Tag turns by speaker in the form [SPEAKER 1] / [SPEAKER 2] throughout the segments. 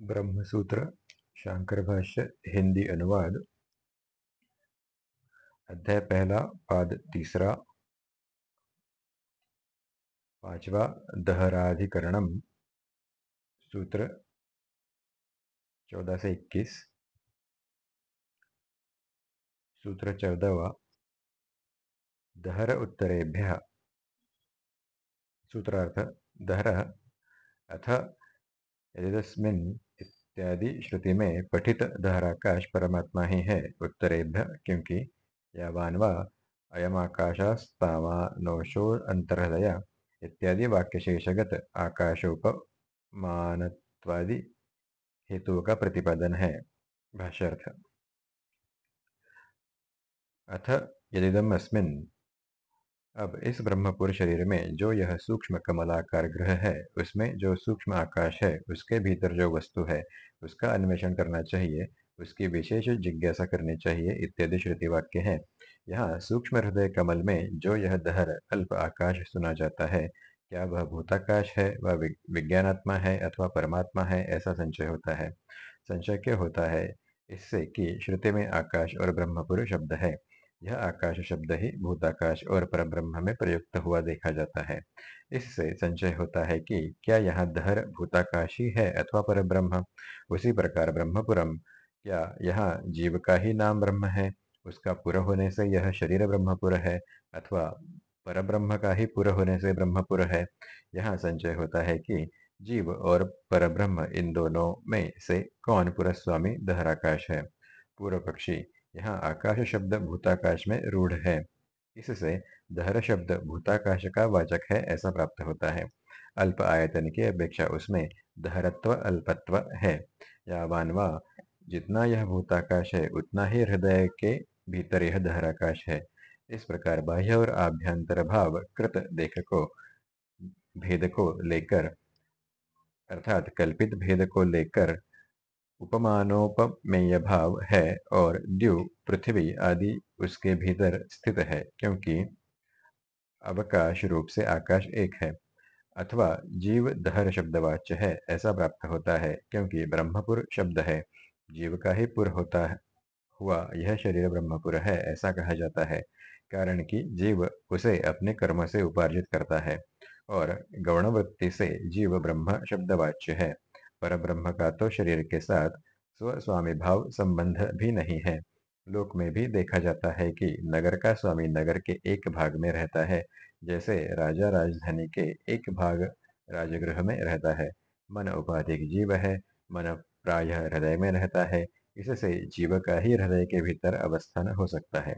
[SPEAKER 1] ब्रह्मसूत्र शांकर भाष्य हिंदी अनुवाद। अध्याय पहला, पाद तीसरा। पांचवा, दहराधिकरणम। सूत्र, चौदह से इक्कीस। सूत्र चौदहवा। दहर उत्तरेभ्य। सूत्रार्थ, दहर। अथ यदस्मिन् इत्यादि श्रुति में पठित धाराकाश परमात्मा ही है, उत्तरेभ्य, क्योंकि यावान्वा अयमाकाशास्तावानोषोऽन्तर्हृदय इत्यादि वाक्यशेषगत आकाशोपमानत्वादि हेतु का प्रतिपादन है, भाष्यर्थ। अथ यदिदम अस्मिन अब इस ब्रह्मपुर शरीर में जो यह सूक्ष्म कमलाकार ग्रह है, उसमें जो सूक्ष्म आकाश है, उसके भीतर जो वस्तु है, उसका अन्वेषण करना चाहिए, उसकी विशेष जिज्ञासा करनी चाहिए इत्यादि श्रुति वाक्य है। यहाँ सूक्ष्म हृदय कमल में जो यह दहर अल्प आकाश सुना जाता है, क्या वह भूताकाश है, वह विज्ञानात्मा है अथवा परमात्मा है, ऐसा संशय होता है? संशय क्यों होता है? इससे कि श्रुति में आकाश और ब्रह्मपुर शब्द है। यह आकाश शब्द ही भूताकाश और परब्रह्म में प्रयुक्त हुआ देखा जाता है। इससे संशय होता है कि क्या यह दहर भूताकाश ही है अथवा पर ब्रह्म उसी प्रकार ब्रह्मपुरम। क्या यह जीव का ही नाम ब्रह्म है? उसका पूरा होने से यह शरीर ब्रह्मपुर है अथवा पर ब्रह्म का ही पूरा होने से ब्रह्मपुर है? यह संचय होता है कि जीव और पर ब्रह्म इन दोनों में से कौन पुर स्वामी दहराकाश है? पूर्व पक्षी यहाँ आकाश शब्द भूताकाश में रूढ़ है। इससे दहर शब्द भूताकाश का वाचक है, ऐसा प्राप्त होता है। अल्प आयतन की अपेक्षा उसमें दहरत्व अल्पत्व है। या वानवा, जितना यह भूताकाश है, उतना ही हृदय के भीतर यह दहराकाश है। इस प्रकार बाह्य और आभ्यंतर भाव कृत देख को भेद को लेकर, अर्थात कल्पित भेद को लेकर उपमानोपमेय भाव है और द्यु, पृथ्वी आदि उसके भीतर स्थित है, क्योंकि अवकाश रूप से आकाश एक है, अथवा जीव दहर शब्दवाच्य है, ऐसा प्राप्त होता है, क्योंकि ब्रह्मपुर शब्द है, जीव का ही पुर होता है, हुआ यह शरीर ब्रह्मपुर है, ऐसा कहा जाता है, कारण कि जीव उसे अपने कर्म से उपार्जित करता है, और गौणवृत्ति से जीव ब्रह्म शब्दवाच्य है। पर ब्रह्म का तो शरीर के साथ स्वस्वामी भाव संबंध भी नहीं है। लोक में भी देखा जाता है कि नगर का स्वामी नगर के एक भाग में रहता है, जैसे राजा राजधानी के एक भाग राजगृह में रहता है। मन उपाधिक जीव है, मन प्राय हृदय में रहता है, इससे जीव का ही हृदय के भीतर अवस्थान हो सकता है।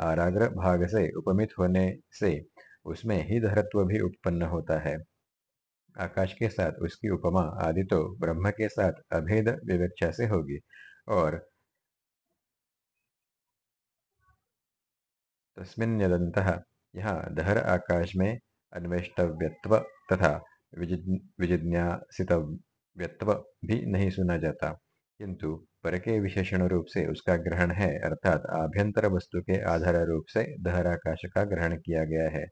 [SPEAKER 1] आराग्र भाग से उपमित होने से उसमें ही धरत्व भी उत्पन्न होता है। आकाश के साथ, उसकी उपमा आदि तो ब्रह्म के साथ अभेद विवेक्षा से होगी। और तस्मिन्यदंत यहाँ दहर आकाश में अन्वेष्टव्यत्व तथा विजिज्ञासितव्यत्व भी नहीं सुना जाता। किंतु पर के विशेषण रूप से उसका ग्रहण है, अर्थात आभ्यंतर वस्तु के आधार रूप से दहराकाश का ग्रहण किया गया है।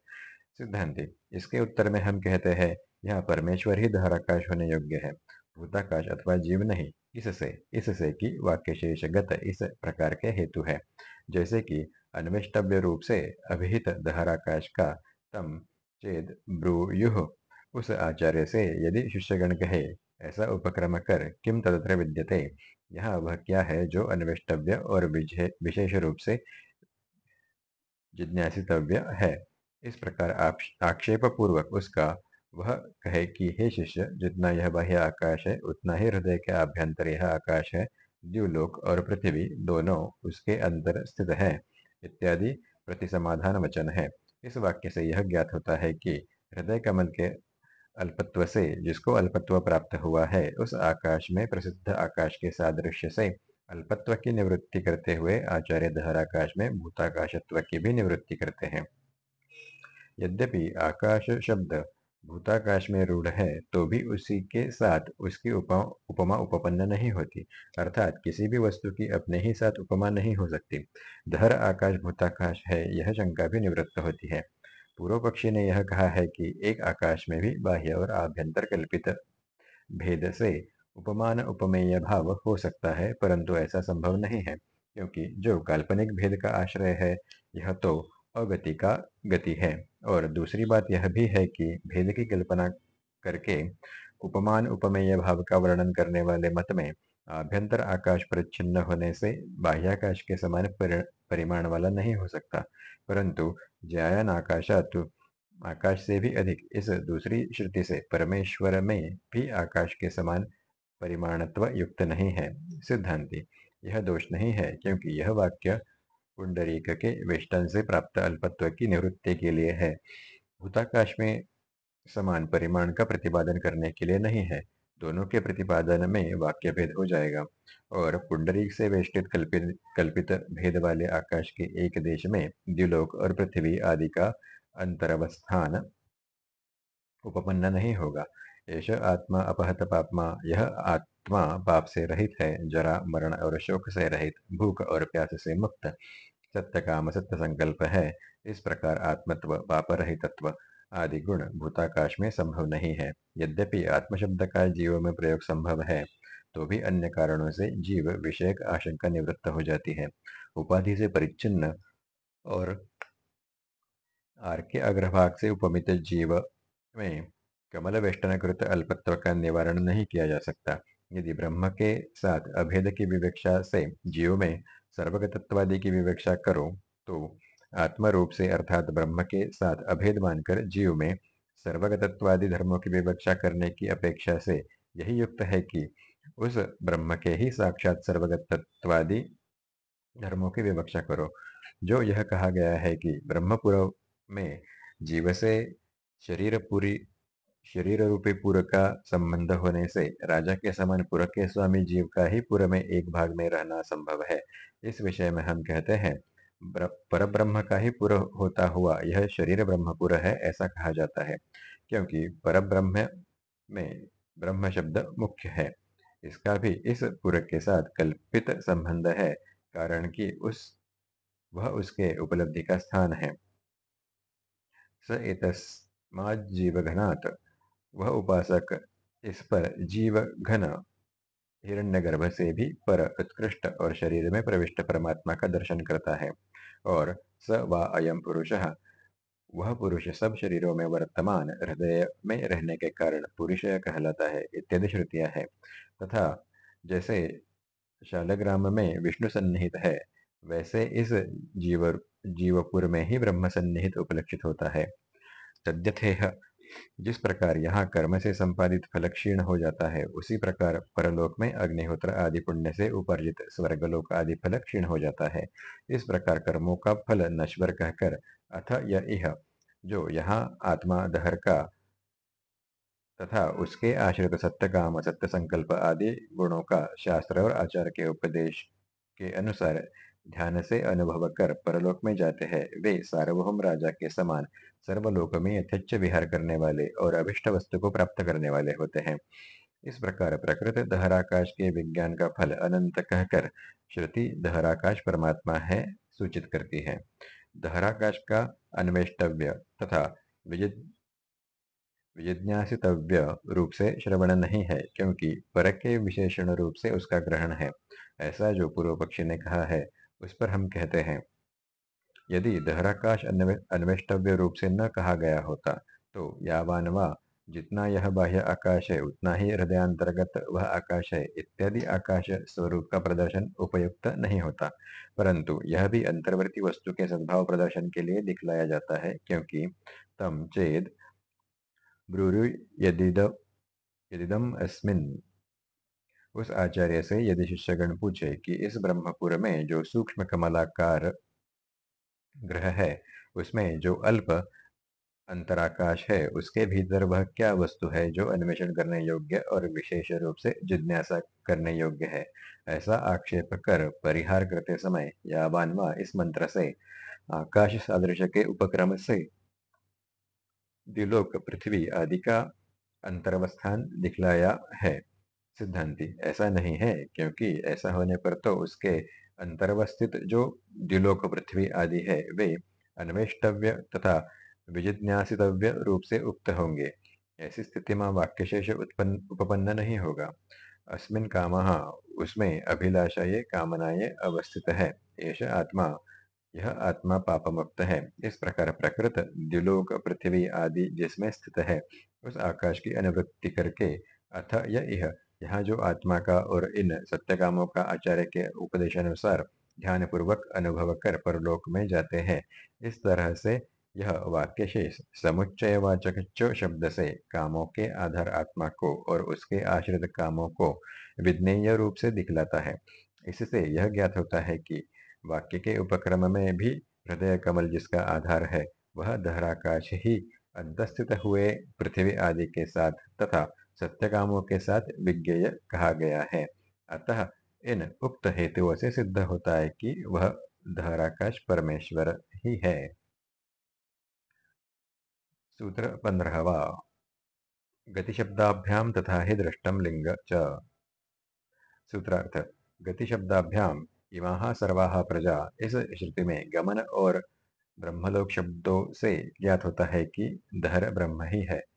[SPEAKER 1] सिद्धांति, इसके उत्तर में हम कहते हैं यहाँ परमेश्वर ही दहराकाश होने योग्य है, भूताकाश अथवा जीव नहीं। इससे इससे कि वाक्य शेषगत इस प्रकार के हेतु है। जैसे कि अन्वेष्टव्य रूप से अभिहित दहराकाश का तम चेद ब्रूयुह, उस आचार्य से यदि शिष्यगण कहे, ऐसा उपक्रम कर, किम तदत्र विद्यते? यह वह क्या है जो अन्वेष्टव्य और विशेष रूप से जिज्ञासितव्य है? इस प्रकार आक्षेप पूर्वक उसका वह कहे कि, हे शिष्य, जितना यह बाह्य आकाश है, उतना ही हृदय के आभ्यंतर यह आकाश है द्यूलोक और पृथ्वी दोनों उसके अंदर स्थित है। इत्यादि प्रति समाधान वचन है। इस वाक्य से यह ज्ञात होता है कि हृदय कमल के अल्पत्व से जिसको अल्पत्व प्राप्त हुआ है, उस आकाश में प्रसिद्ध आकाश के सादृश्य से अल्पत्व की निवृत्ति करते हुए आचार्य दहराकाश में भूताकाशत्व की भी निवृत्ति करते हैं। यद्यपि आकाश शब्द भूताकाश में रूढ़ है तो भी उसी के साथ उसकी उपमा उपमा उपपन्न नहीं होती। अर्थात किसी भी वस्तु की अपने ही साथ उपमा नहीं हो सकती। धर आकाश भूताकाश है, यह शंका भी निवृत्त होती है। पूर्व पक्षी ने यह कहा है कि एक आकाश में भी बाह्य और आभ्यंतर कल्पित भेद से उपमान उपमेय भाव हो सकता है, परंतु ऐसा संभव नहीं है, क्योंकि जो काल्पनिक भेद का आश्रय है, यह तो अगति का गति है। और दूसरी बात यह भी है कि भेद की कल्पना करके उपमान, उपमेय भाव का वर्णन करने वाले मत में आभ्यंतर आकाश परिच्छिन्न होने से बाह्याकाश के समान परिमाण वाला नहीं हो सकता। परंतु ज्यायन आकाशात आकाश से भी अधिक इस दूसरी श्रुति से परमेश्वर में भी आकाश के समान परिमाणत्व युक्त नहीं है। सिद्धांति, यह दोष नहीं है क्योंकि यह वाक्य पुंडरीक के वेष्टन से प्राप्त अल्पत्व की निवृत्ति के लिए है। भूताकाश में समान परिमाण का प्रतिपादन करने के लिए नहीं है। दोनों के प्रतिपादन में वाक्य भेद हो जाएगा और पुंडरीक से वेष्टित कल्पित कल्पित भेद वाले आकाश के एक देश में द्विलोक और पृथ्वी आदि का अंतरवस्थान उपपन्न नहीं होगा। ऐश आत्मा अपहत पापमा। यह आत्मा पाप से रहित है, जरा मरण और शोक से रहित, भूख और प्यास से मुक्त। सत्य काम सत्य संकल्प है। इस प्रकार आत्मत्व, पाप रहितत्व आदि गुण भूताकाश में संभव नहीं है। यद्यपि आत्म शब्द का जीव में प्रयोग संभव है तो भी अन्य कारणों से जीव विषय आशंका निवृत्त हो जाती है। उपाधि से परिच्छिन्न और आर के अग्रभाग से उपमित जीव में कमल वेष्टनकृत अल्पत्व का निवारण नहीं किया जा सकता। यदि ब्रह्म के साथ अभेद की विवेक्षा से जीव में सर्वगतत्वादि की विवेक्षा करो तो आत्म रूप से अर्थात ब्रह्म के साथ अभेद मानकर जीव में सर्वगतत्वादि धर्मों की विवक्षा करने की अपेक्षा से यही युक्त है कि उस ब्रह्म के ही साक्षात सर्वगतत्वादि धर्मों की विवक्षा करो। जो यह कहा गया है कि ब्रह्मपुर में जीव से शरीर पूरी शरीर रूपी पुर का संबंध होने से राजा के समान पुर के स्वामी जीव का ही पुर में एक भाग में रहना संभव है। इस विषय में हम कहते हैं पर ब्रह्म का ही पुर होता हुआ यह शरीर ब्रह्मपुर है ऐसा कहा जाता है, क्योंकि पर ब्रह्म में ब्रह्म शब्द मुख्य है। इसका भी इस पुर के साथ कल्पित संबंध है, कारण कि उस, वह उसके उपलब्धि का स्थान है। स जीव घनात् वह उपासक इस पर जीव घन हिरण्यगर्भ से भी पर उत्कृष्ट और शरीर में प्रविष्ट परमात्मा का दर्शन करता है और स व अयम पुरुष। वह पुरुष सब शरीरों में वर्तमान हृदय में रहने के कारण पुरुष कहलाता है इत्यादि श्रुतियाँ है। तथा जैसे शालग्राम में विष्णु सन्निहित है, वैसे इस जीव, जीवपुर में ही ब्रह्म सन्निहित उपलक्षित होता है। तद्यथेह जिस प्रकार यहाँ कर्म से संपादित फल क्षीण हो जाता है, उसी प्रकार परलोक में अग्निहोत्र आदि पुण्य से उपार्जित स्वर्गलोक आदि फल क्षीण हो जाता है। इस प्रकार कर्मों का फल नश्वर कहकर, अथ यह जो यहाँ आत्मा दहर का तथा उसके आश्रित सत्य काम, सत्य संकल्प आदि गुणों का शास्त्र और आचार के उपदेश के अनुसार ध्यान से अनुभव कर परलोक में जाते हैं। वे सार्वभौम राजा के समान सर्वलोक में यथेच्छ विहार करने वाले और अभिष्ट वस्तु को प्राप्त करने वाले होते हैं। इस प्रकार प्रकृत दहराकाश के विज्ञान का फल अनंत कहकर श्रुति दहराकाश परमात्मा है सूचित करती है। दहराकाश का अन्वेष्टव्य तथा विजिज्ञासितव्य रूप से श्रवण नहीं है क्योंकि पर के विशेषण रूप से उसका ग्रहण है। ऐसा जो पूर्व पक्षी ने कहा है उस पर हम कहते हैं, यदि दहराकाश अन्वेष्टव्य रूप से न कहा गया होता तो यावान वा जितना यह बाह्य आकाश है, उतना ही हृदयांतर्गत वह आकाश है, इत्यादि आकाश स्वरूप का प्रदर्शन उपयुक्त नहीं होता। परंतु यह भी अंतर्वर्ती वस्तु के सद्भाव प्रदर्शन के लिए दिखलाया जाता है, क्योंकि तम चेद ब्रूरु यदिद, यदिदम अस्मिन उस आचार्य से यदि शिष्यगण पूछे कि इस ब्रह्मपुर में जो सूक्ष्म कमलाकार ग्रह है, उसमें जो अल्प अंतराकाश है, उसके भीतर वह क्या वस्तु है जो अन्वेषण करने योग्य और विशेष रूप से जिज्ञासा करने योग्य है? ऐसा आक्षेप कर परिहार करते समय या बानवा इस मंत्र से आकाश सादृश के उपक्रम से दिलोक पृथ्वी आदि का अंतरवस्थान दिखलाया है। सिद्धांति। ऐसा नहीं है, क्योंकि ऐसा होने पर तो उसके अंतर्वस्थित जो द्विलोक पृथ्वी आदि है, वे अन्वेष्टव्य तथा विजिज्ञासितव्य रूप से उक्त होंगे। ऐसी स्थिति में वाक्य शेष उत्पन्न, उपपन्न नहीं होगा। अस्मिन काम, उसमें अभिलाषा ये कामना अवस्थित है। एष आत्मा, यह आत्मा पाप मुक्त है। इस प्रकार प्रकृत द्युलोक पृथ्वी आदि जिसमें स्थित है, उस आकाश की अनुवृत्ति करके अथ यह यह जो आत्मा का और इन सत्यकामों का आचार्य के उपदेशानुसार ध्यान पूर्वक अनुभव कर परलोक में जाते हैं। इस तरह से यह वाक्य शेष समुच्चयवाचक च शब्द से कामों के आधार आत्मा को और उसके आश्रित कामों को विज्ञेय रूप से दिखलाता है। इससे यह ज्ञात होता है कि वाक्य के उपक्रम में भी हृदय कमल जिसका आधार है, वह दहराकाश ही अंतस्थित हुए पृथ्वी आदि के साथ तथा सत्यकामों के साथ विज्ञेय कहा गया है। अतः इन उक्त हेतुओं से सिद्ध होता है कि वह धाराकाश परमेश्वर ही है। सूत्र पंद्रहवा। गतिशब्दाभ्याम तथा ही दृष्टम लिंग च। सूत्रार्थ। गतिशब्दाभ्याम इमा सर्वा प्रजा, इस श्रुति में गमन और ब्रह्मलोक शब्दों से ज्ञात होता है कि धर ब्रह्म ही है।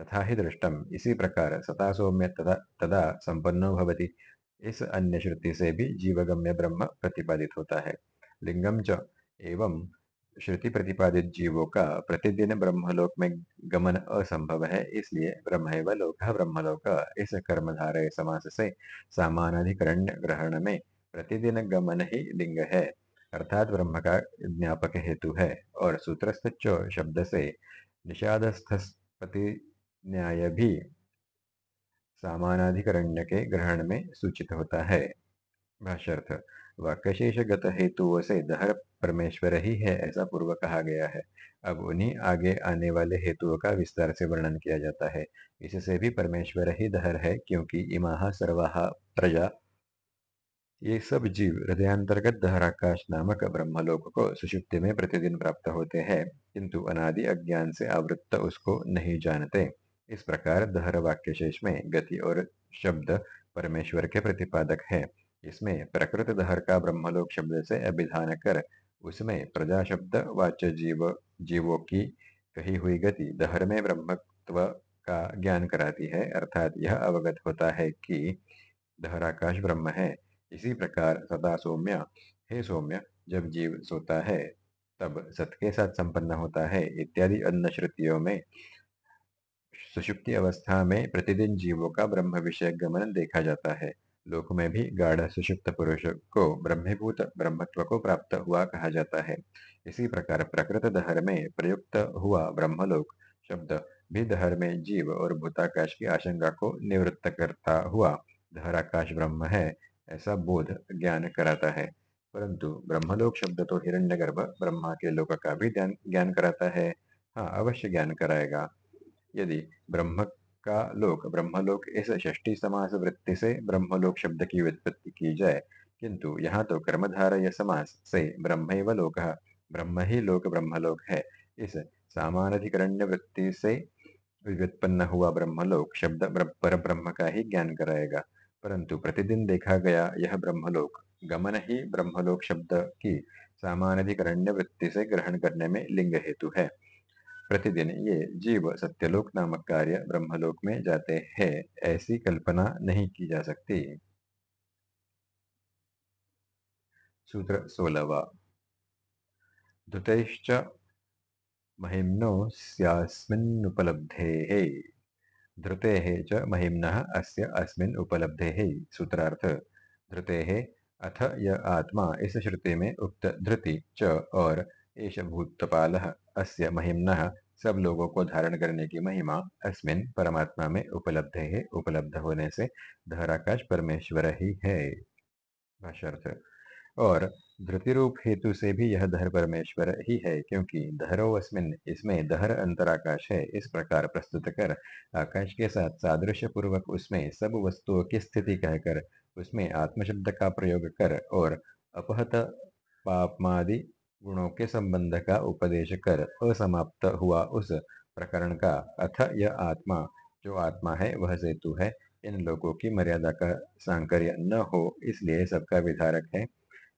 [SPEAKER 1] तथा ही दृष्टम। इसी प्रकार सता सौम्य तथा तदा संपन्नो भवति। इस अन्य श्रुति से भी जीवगम्य ब्रह्म प्रतिपादित होता है। लिंगम च एवं श्रुति प्रतिपादित जीवों का प्रतिदिन ब्रह्मलोक में गमन असंभव है, इसलिए ब्रह्म लोक ब्रह्मलोक। इस कर्मधारय समास से सामानाधिकरण ग्रहण में प्रतिदिन गमन ही लिंग है, अर्थात ब्रह्म का ज्ञापक हेतु है। और सूत्रस्थ शब्द से निषादस्थपति न्याय भी सामानाधिकरण्य के ग्रहण में सूचित होता है। भाष्यर्थ, वाक्यशेषगत हेतुओं से दहर परमेश्वर ही है ऐसा पूर्व कहा गया है। अब उन्हीं आगे आने वाले हेतुओं का विस्तार से वर्णन किया जाता है। इससे भी परमेश्वर ही दहर है क्योंकि इमा सर्वाहा, प्रजा, ये सब जीव हृदयांतर्गत दहराकाश नामक ब्रह्मलोक को सुषुप्ति में प्रतिदिन प्राप्त होते हैं, किंतु अनादि अज्ञान से आवृत्त उसको नहीं जानते। इस प्रकार दहर वाक्य शेष में गति और शब्द परमेश्वर के प्रतिपादक है। इसमें प्रकृत दहर का ब्रह्मलोक शब्द से अभिधान कर उसमें प्रजा शब्द वाच्य जीव, जीवों की कही हुई गति दहर में ब्रह्मत्व का ज्ञान कराती है। अर्थात यह अवगत होता है कि दहराकाश ब्रह्म है। इसी प्रकार सदा सौम्य, हे सौम्य, जब जीव सोता है, तब सत के साथ संपन्न होता है। इत्यादि अन्य श्रुतियों में सुषुप्ति अवस्था में प्रतिदिन जीवों का ब्रह्म विषय गमन देखा जाता है। लोक में भी गाढ़ सुषुप्त पुरुष को ब्रह्मीभूत ब्रह्मत्व को प्राप्त हुआ कहा जाता है। इसी प्रकार प्रकृत दहर में प्रयुक्त हुआ ब्रह्मलोक, शब्द, भी दहर में जीव और भूताकाश की आशंका को निवृत्त करता हुआ दहराकाश ब्रह्म है, ऐसा बोध ज्ञान कराता है। परंतु ब्रह्मलोक शब्द तो हिरण्यगर्भ ब्रह्मा के लोक का भी ज्ञान कराता है। हाँ अवश्य ज्ञान कराएगा। यदि ब्रह्म का लोक, ब्रह्मलोक इस षष्टी समास वृत्ति से ब्रह्मलोक शब्द की व्युत्पत्ति की जाए, किंतु यहाँ तो कर्मधारय समास से ब्रह्म लोक, ब्रह्म ही लोक, ब्रह्मलोक है। इस सामानाधिकरण्य वृत्ति से व्युत्पन्न हुआ ब्रह्मलोक शब्द पर ब्रह्म का ही ज्ञान कराएगा। परंतु प्रतिदिन देखा गया यह ब्रह्मलोक, गमन ही ब्रह्मलोक शब्द की सामानाधिकरण्य वृत्ति से ग्रहण करने में लिंग हेतु है। प्रतिदिन ये जीव सत्यलोक नामक कार्य ब्रह्मलोक में जाते हैं, ऐसी कल्पना नहीं की जा सकती। सूत्र सोलवा धुतैश्च महिम्नो स्यास्मिन्नुपलब्धेः। धृतेः च महिम्नः अस्य अस्मिन् उपलब्धेः। सूत्रार्थ। धृतेः अथ य आत्मा इस श्रुति में उक्त धृति च और एष भूतपाल अस्य महिम्नः सब लोगों को धारण करने की महिमा अस्मिन परमात्मा में उपलब्ध है, उपलब्ध होने से धराकाश परमेश्वर ही है। और धृति रूप हेतु से भी यह धर परमेश्वर ही है, क्योंकि धरो अस्मिन, इसमें दहर अंतराकाश है। इस प्रकार प्रस्तुत कर आकाश के साथ सादृश्य पूर्वक उसमें सब वस्तुओं की स्थिति कहकर, उसमें आत्मशब्द का प्रयोग कर और अपहत पापमादि गुणों के संबंध का उपदेश कर असमाप्त हुआ उस प्रकरण का। अथ, यह आत्मा, जो आत्मा है, वह सेतु है। इन लोगों की मर्यादा का सांकर्य न हो, इसलिए सबका विधारक है।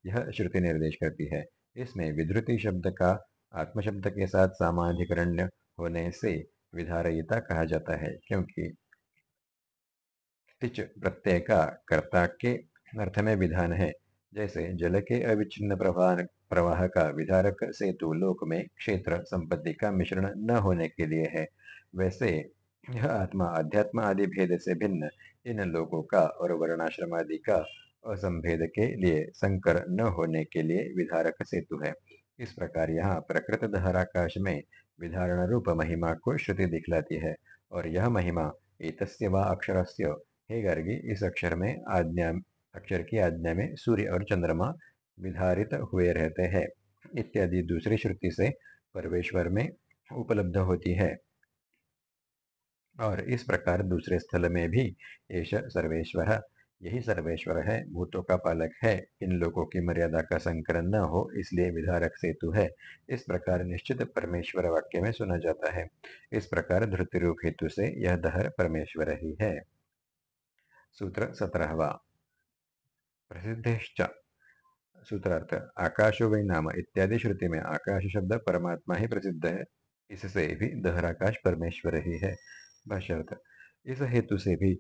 [SPEAKER 1] यह श्रुति निर्देश करती है। इसमें विधृति शब्द का, आत्मशब्द के साथ सामाधिकरण्य होने से विधारयिता कहा जाता है, क्योंकि तिच प्रत्यय का कर्ता के अर्थ में विधान है। जैसे जल के अविच्छिन्न प्रवाह प्रवाह का विधारक सेतु लोक में क्षेत्र संपत्ति का मिश्रण न होने के लिए है। वैसे, यह आत्मा अध्यात्म आदि भेद से भिन्न। इन लोगों का और वर्णाश्रम आदि का असंभेद के लिए संकर न होने के लिए विधारक सेतु है। इस प्रकार यहाँ प्रकृत धराकाश में विधारण रूप महिमा को श्रुति दिखलाती है और यह महिमा एतस्य व अक्षरस्य, हे गर्गी, इस अक्षर में आज्ञा अक्षर की आज्ञा में सूर्य और चंद्रमा विधारित हुए रहते हैं। इत्यादि दूसरी श्रुति से परमेश्वर में उपलब्ध होती है। और इस प्रकार दूसरे स्थल में भी ऐश सर्वेश्वर, यही सर्वेश्वर है, भूतों का पालक है। इन लोगों की मर्यादा का संकरण न हो, इसलिए विधारक सेतु है। इस प्रकार निश्चित परमेश्वर वाक्य में सुना जाता है। इस प्रकार धृति रूप हेतु से यह दहर परमेश्वर ही है। सूत्र सत्रहवा। प्रसिद्ध सूत्रार्थ आकाशो वै नाम इत्यादि श्रुति में आकाश शब्द परमात्मा ही प्रसिद्ध है। इससे भी दहराकाश परमेश्वर ही है। भाष्यर्थ, इस हेतु से भी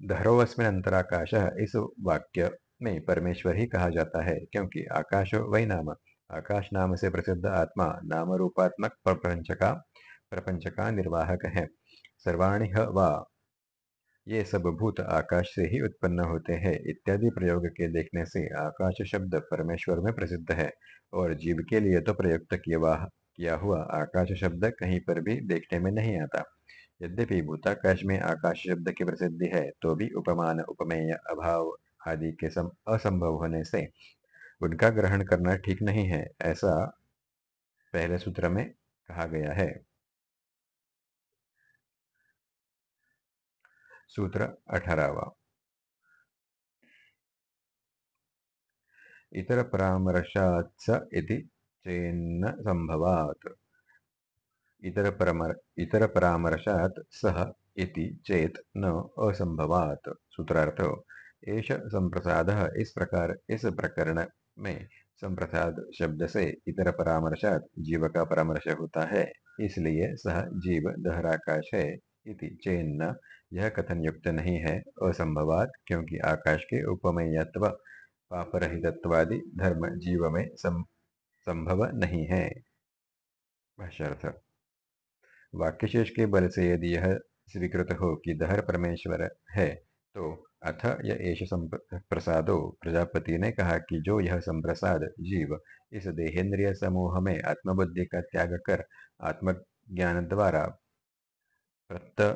[SPEAKER 1] धरोस्मिन अंतराकाश इस वाक्य में परमेश्वर ही कहा जाता है, क्योंकि आकाश वही नाम, आकाश नाम से प्रसिद्ध आत्मा नाम रूपात्मक प्रपंच का प्रपंच का निर्वाहक है। सर्वाणी व ये सब भूत आकाश से ही उत्पन्न होते हैं। इत्यादि प्रयोग के देखने से आकाश शब्द परमेश्वर में प्रसिद्ध है और जीव के लिए तो प्रयुक्त किया हुआ आकाश शब्द कहीं पर भी देखने में नहीं आता। यद्यपि भूताकाश में आकाश शब्द की प्रसिद्धि है तो भी उपमान, उपमेय, अभाव आदि के सम, असंभव होने से उनका ग्रहण करना ठीक नहीं है, ऐसा पहले सूत्र में कहा गया है। सूत्र अठारहवा। इतर परामर्शात् इति चेन्न संभवात्। इतर परमर, इतर परामर्शात् सह इति चेत न असंभवात सूत्रार्थ, एष संप्रसाद इस प्रकार, इस प्रकरण में संप्रसाद शब्द से इतर परामर्शात जीव का परामर्श होता है, इसलिए सह जीव दहराकाश है इति चेन्न यह कथन युक्त नहीं है, असंभवात, क्योंकि आकाश के उपमेयत्व पापरहितत्वादि धर्म जीव में संभव नहीं है। वाक्यशेष के बल से यदि यह स्वीकृत हो कि दहर परमेश्वर है तो अथ यह एश प्रसादो। प्रजापति ने कहा कि जो यह संप्रसाद जीव, इस देहेंद्रिय समूह में आत्मबुद्धि का त्याग कर आत्मज्ञान द्वारा प्रत्य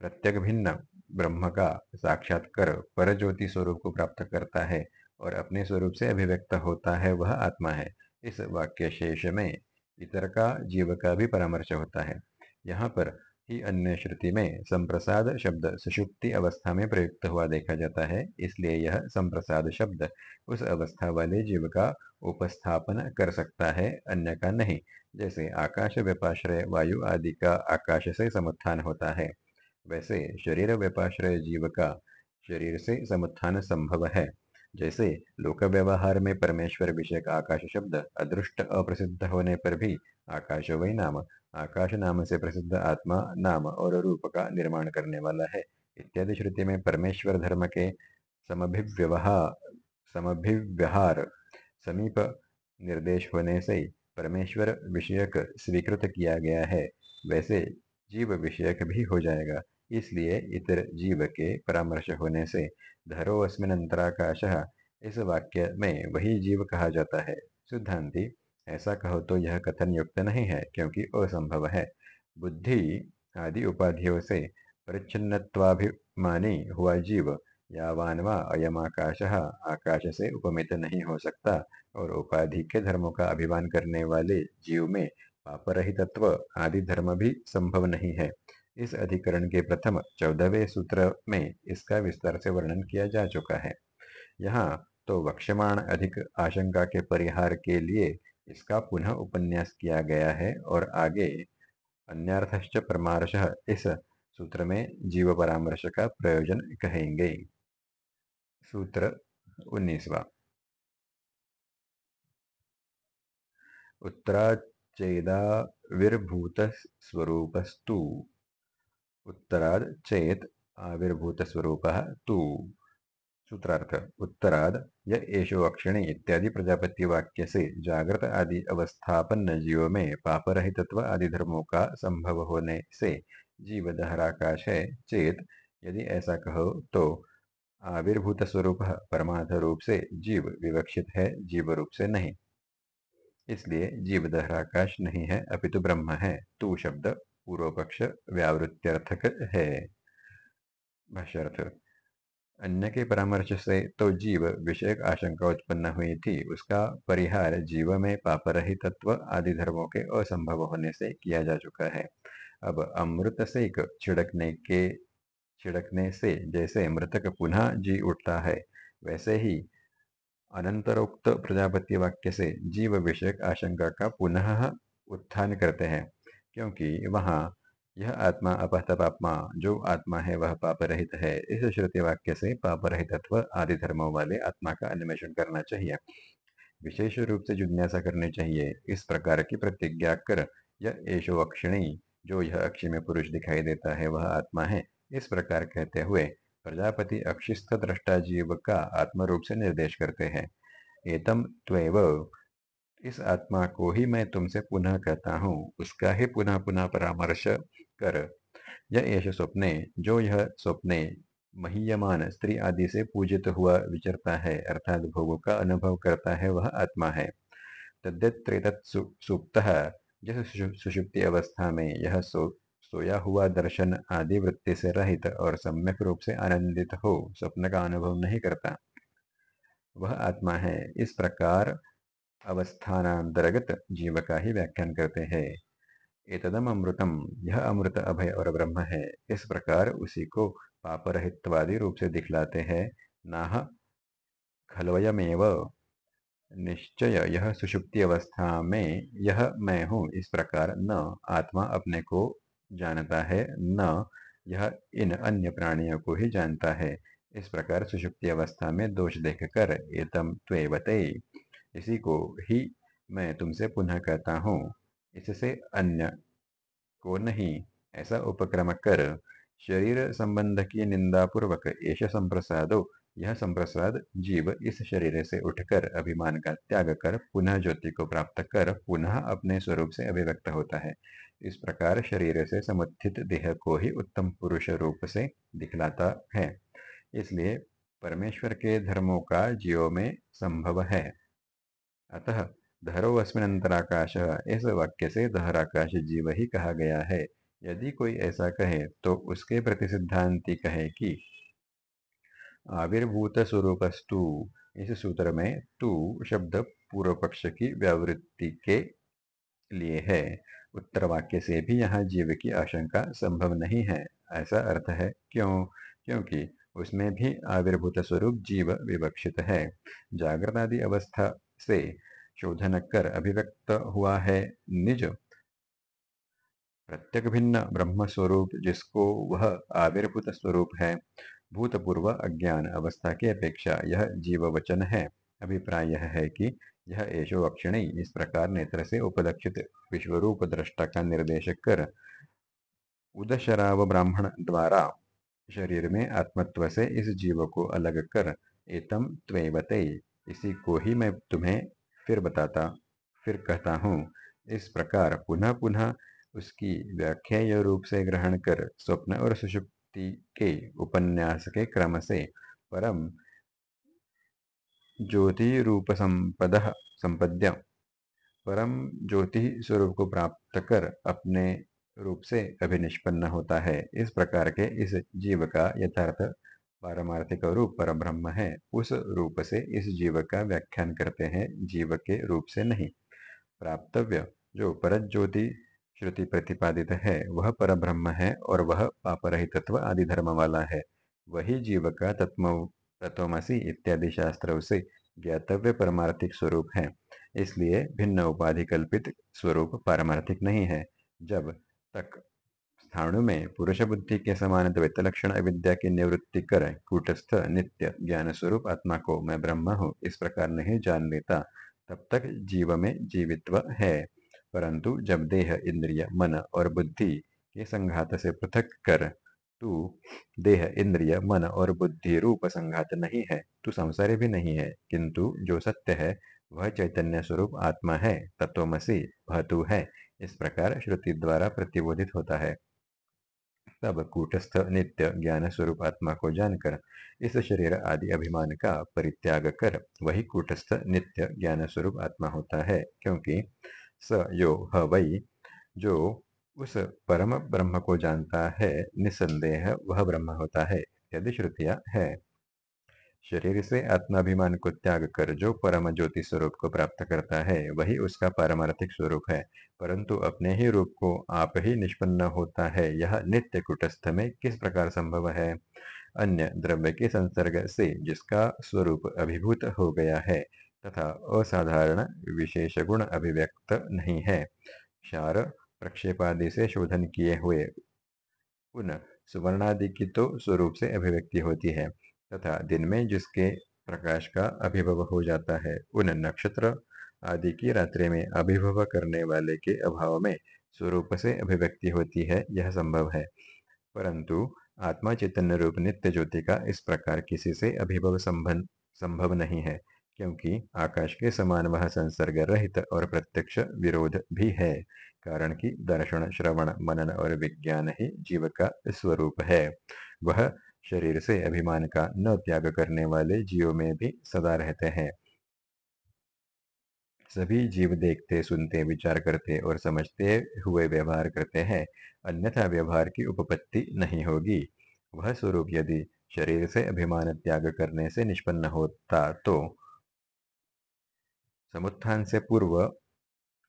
[SPEAKER 1] प्रत्यक भिन्न ब्रह्म का साक्षात्कार पर ज्योति स्वरूप को प्राप्त करता है और अपने स्वरूप से अभिव्यक्त होता है, वह आत्मा है। इस वाक्य शेष में इतर का जीव का भी परामर्श होता है। यहाँ पर ही अन्य श्रुति में संप्रसाद शब्द सुषुप्ति अवस्था में प्रयुक्त हुआ देखा जाता है, इसलिए यह संप्रसाद शब्द उस अवस्था वाले जीव का उपस्थापन कर सकता है, अन्य का नहीं। जैसे आकाश, व्यपाश्रय, वायु आदि का आकाश से समुत्थान होता है। वैसे शरीर व्यपाश्रय जीव का शरीर से समुत्थान संभव है। जैसे लोक व्यवहार में परमेश्वर विषय आकाश शब्द अदृष्ट अप्रसिद्ध होने पर भी आकाश वही नाम, आकाश नाम से प्रसिद्ध आत्मा, नाम और रूप का निर्माण करने वाला है। इत्यादि श्रुति में परमेश्वर धर्म के समभिव्यवहार समभिव्यहार, समीप निर्देश होने से परमेश्वर विषयक स्वीकृत किया गया है। वैसे जीव विषयक भी हो जाएगा। इसलिए इतर जीव के परामर्श होने से धरो अस्मिन अंतराकाश इस वाक्य में वही जीव कहा जाता है। सिद्धांति, ऐसा कहो तो यह कथन युक्त नहीं है, क्योंकि असंभव है। बुद्धि आदि उपाधियों से परिच्छिन्नत्वाभिमानी हुआ जीव, यावान व अयम आकाश आकाश से उपमित नहीं हो सकता और उपाधि के धर्मों का अभिमान करने वाले जीव में पापरहितत्व आदि धर्म भी संभव नहीं है। इस अधिकरण के प्रथम चौदहवें सूत्र में इसका विस्तार से वर्णन किया जा चुका है। यहाँ तो वक्षमाण अधिक आशंका के परिहार के लिए इसका पुनः उपन्यास किया गया है और आगे अन्यर्थश्च परमार्श इस सूत्र में जीव परामर्श का प्रयोजन कहेंगे। सूत्र उन्नीसवा। चेदाविर्भूतस्वरूपस्तु उत्तराद चेत आविर्भूतस्वरूपः तु। सूत्रार्थ, उत्तराद य एशो अक्षिणी इत्यादि प्रजापति वाक्य से जागृत आदि अवस्थापन्न जीवों में पापरहितत्व आदि धर्मों का संभव होने से जीव दहराकाश है चेत यदि ऐसा कहो तो आविर्भूत स्वरूप परमार्थ रूप से जीव विवक्षित है जीव रूप से नहीं। इसलिए जीव दहराकाश नहीं है, अपितु ब्रह्म है, तू शब्द पूर्व पक्ष व्यावृत्त्यर्थक है। भाष्यर्थ, अन्य के परामर्श से तो जीव विषयक आशंका उत्पन्न हुई थी। उसका परिहार जीव में पापरहित तत्व आदि धर्मों के असंभव होने से किया जा चुका है। अब अमृत से छिड़कने के, छिड़कने से जैसे मृतक पुनः जी उठता है, वैसे ही अनंतरोक्त प्रजापति वाक्य से जीव विषयक आशंका का पुनः उत्थान करते हैं। क्योंकि वहाँ यह आत्मा अपहत पापमा, जो आत्मा है वह पाप रहित है। इस श्रुति वाक्य से पाप रहितत्व आदि धर्मों वाले आत्मा का अन्वेषण करना चाहिए। विशेष रूप से जिज्ञासा करनी चाहिए। इस प्रकार की प्रतिज्ञा कर यह एशो अक्षिणी, जो यह अक्षी में पुरुष दिखाई देता है, वह आत्मा है। इस प्रकार कहते हुए प्रजापति अक्षिस्थ दृष्टा जीव का आत्म रूप से निर्देश करते हैं। एतम त्वेव इस आत्मा को ही मैं तुमसे पुनः कहता हूँ, उसका ही पुनः पुनः परामर्श कर। यह ऐश स्वप्ने, जो यह स्वप्ने महीयमान स्त्री आदि से पूजित हुआ विचरता है, अर्थात भोगों का अनुभव करता है, वह आत्मा है। तद्यत जिस सुषुप्ति अवस्था में यह सो, सोया हुआ दर्शन आदि वृत्ति से रहित और सम्यक रूप से आनंदित हो, स्वप्न का अनुभव नहीं करता। वह आत्मा है। इस प्रकार अवस्थानांतर्गत जीव का ही व्याख्यान करते हैं। एतदम अमृतम, यह अमृत अभय और ब्रह्म है। इस प्रकार उसी को पापरहितवादी रूप से दिखलाते हैं। नाह, खलवयमेव। निश्चय, यह सुषुप्ति अवस्था में, यह मैं हूँ। इस प्रकार न, आत्मा अपने को जानता है। न, यह इन अन्य प्राणियों को ही जानता है। इस प्रकार सुषुप्ति अवस्था में दोष देखकर एतम त्वेवते। इसी को ही मैं तुमसे पुनः कहता हूँ। इससे अन्य को नहीं। ऐसा उपक्रम कर। शरीर संबंध की निंदा पूर्वक ऐश संप्रसादो। यह संप्रसाद जीव इस शरीर से उठकर अभिमान का त्याग कर पुनः ज्योति को प्राप्त कर पुनः अपने स्वरूप से अभिव्यक्त होता है। इस प्रकार शरीर से समुत्थित देह को ही उत्तम पुरुष रूप से दिखलाता है। इसलिए परमेश्वर के धर्मों का जीव में संभव है। अतः धरो अस्मिनंतराकाश इस वाक्य से धहराकाश जीव ही कहा गया है। यदि कोई ऐसा कहे तो उसके प्रति सिद्धांति कहे कि आविर्भूत स्वरूपस्तु इस सूत्र में तू शब्द पूर्व पक्ष की व्यावृत्ति के लिए है। उत्तर वाक्य से भी यहाँ जीव की आशंका संभव नहीं है। ऐसा अर्थ है, क्यों? क्योंकि उसमें भी आविर्भूत स्वरूप जीव विवक्षित है। जागृत आदि अवस्था से शोधन कर अभिव्यक्त हुआ है निज। प्रत्येक भिन्न ब्रह्म स्वरूप जिसको वह आविर्भूत स्वरूप है, भूतपूर्व अज्ञान अवस्था की अपेक्षा यह जीव वचन है। अभिप्राय यह है कि यह ऐशो अक्षिणी इस प्रकार नेत्र से उपलक्षित विश्वरूप दृष्टा का निर्देश कर उदशराव ब्राह्मण द्वारा शरीर में आत्मत्व से इस जीव को अलग कर एतम त्वेवते इसी को ही मैं तुम्हें फिर बताता, फिर कहता हूँ। इस प्रकार पुनः पुनः उसकी व्याख्या रूप से ग्रहण कर स्वप्न और सुषुप्ति के उपन्यास के क्रम से परम ज्योति रूप संपद संपद्य। परम ज्योति स्वरूप को प्राप्त कर अपने रूप से अभिनिष्पन्न होता है। इस प्रकार के इस जीव का यथार्थ पारमार्थिक रूप पर ब्रह्म है, उस रूप से इस जीव का व्याख्यान करते हैं, जीव के रूप से नहीं। प्राप्तव्य, जो पर ज्योति श्रुति प्रतिपादित है, वह पर ब्रह्म है और वह पापरहितत्व आदि धर्म वाला है। वही जीव का तत्व तत्वमसी इत्यादि शास्त्रों से ज्ञातव्य परमार्थिक स्वरूप है, इसलिए भिन्न उपाधि कल्पित स्वरूप पारमार्थिक नहीं है। जब तक स्थाणु में पुरुष बुद्धि के समान द्वैत लक्षण अविद्या की निवृत्ति कर। कूटस्थ, नित्य, ज्ञान स्वरूप आत्मा को मैं ब्रह्म हूँ, इस प्रकार नहीं जान लेता। तब तक जीव में जीवित्व है। परंतु जब देह, इंद्रिय, मन और बुद्धि के संघात से पृथक कर, तू देह, इंद्रिय, मन और बुद्धि रूप संघात नहीं है, तू संसारी भी नहीं है। किंतु जो सत्य है, वह चैतन्य स्वरूप आत्मा है, तत्वमसी, वह तू है। इस प्रकार श्रुति द्वारा प्रतिबोधित होता है। तब कूटस्थ नित्य ज्ञान स्वरूप आत्मा को जानकर, इस शरीर आदि अभिमान का परित्याग कर, वही कूटस्थ नित्य ज्ञान स्वरूप आत्मा होता है, क्योंकि स यो ह वही जो उस परम ब्रह्म को जानता है निसंदेह वह ब्रह्म होता है, यदि श्रुतिया है। शरीर से आत्माभिमान को त्याग कर जो परम ज्योति स्वरूप को प्राप्त करता है, वही उसका पारमार्थिक स्वरूप है। परंतु अपने ही रूप को आप ही निष्पन्न होता है, यह नित्य कुटस्थ में किस प्रकार संभव है? अन्य द्रव्य के संसर्ग से जिसका स्वरूप अभिभूत हो गया है, तथा असाधारण विशेष गुण अभिव्यक्त नहीं है। क्षार प्रक्षेपादि से शोधन किए हुए उन सुवर्णादि की तो स्वरूप से अभिव्यक्ति होती है। तथा दिन में जिसके प्रकाश का अभिभव हो जाता है, उन नक्षत्र आदि की रात्रि में अभिभव करने वाले के अभाव में स्वरूप से अभिव्यक्ति होती है, यह संभव है। परंतु आत्मा चैतन्य रूप नित्य ज्योति का इस प्रकार किसी से अभिभव संबंध संभव नहीं है, क्योंकि आकाश के समान वह संसर्ग रहित और प्रत्यक्ष विरोध भी है, कारण कि दर्शन, श्रवण, मनन और विज्ञान ही जीव का स्वरूप है। वह शरीर से अभिमान का न त्याग करने वाले जीव में भी सदा रहते हैं। सभी जीव देखते, सुनते, विचार करते और समझते हुए व्यवहार करते हैं, अन्यथा व्यवहार की उपपत्ति नहीं होगी। वह स्वरूप यदि शरीर से अभिमान त्याग करने से निष्पन्न होता तो समुत्थान से पूर्व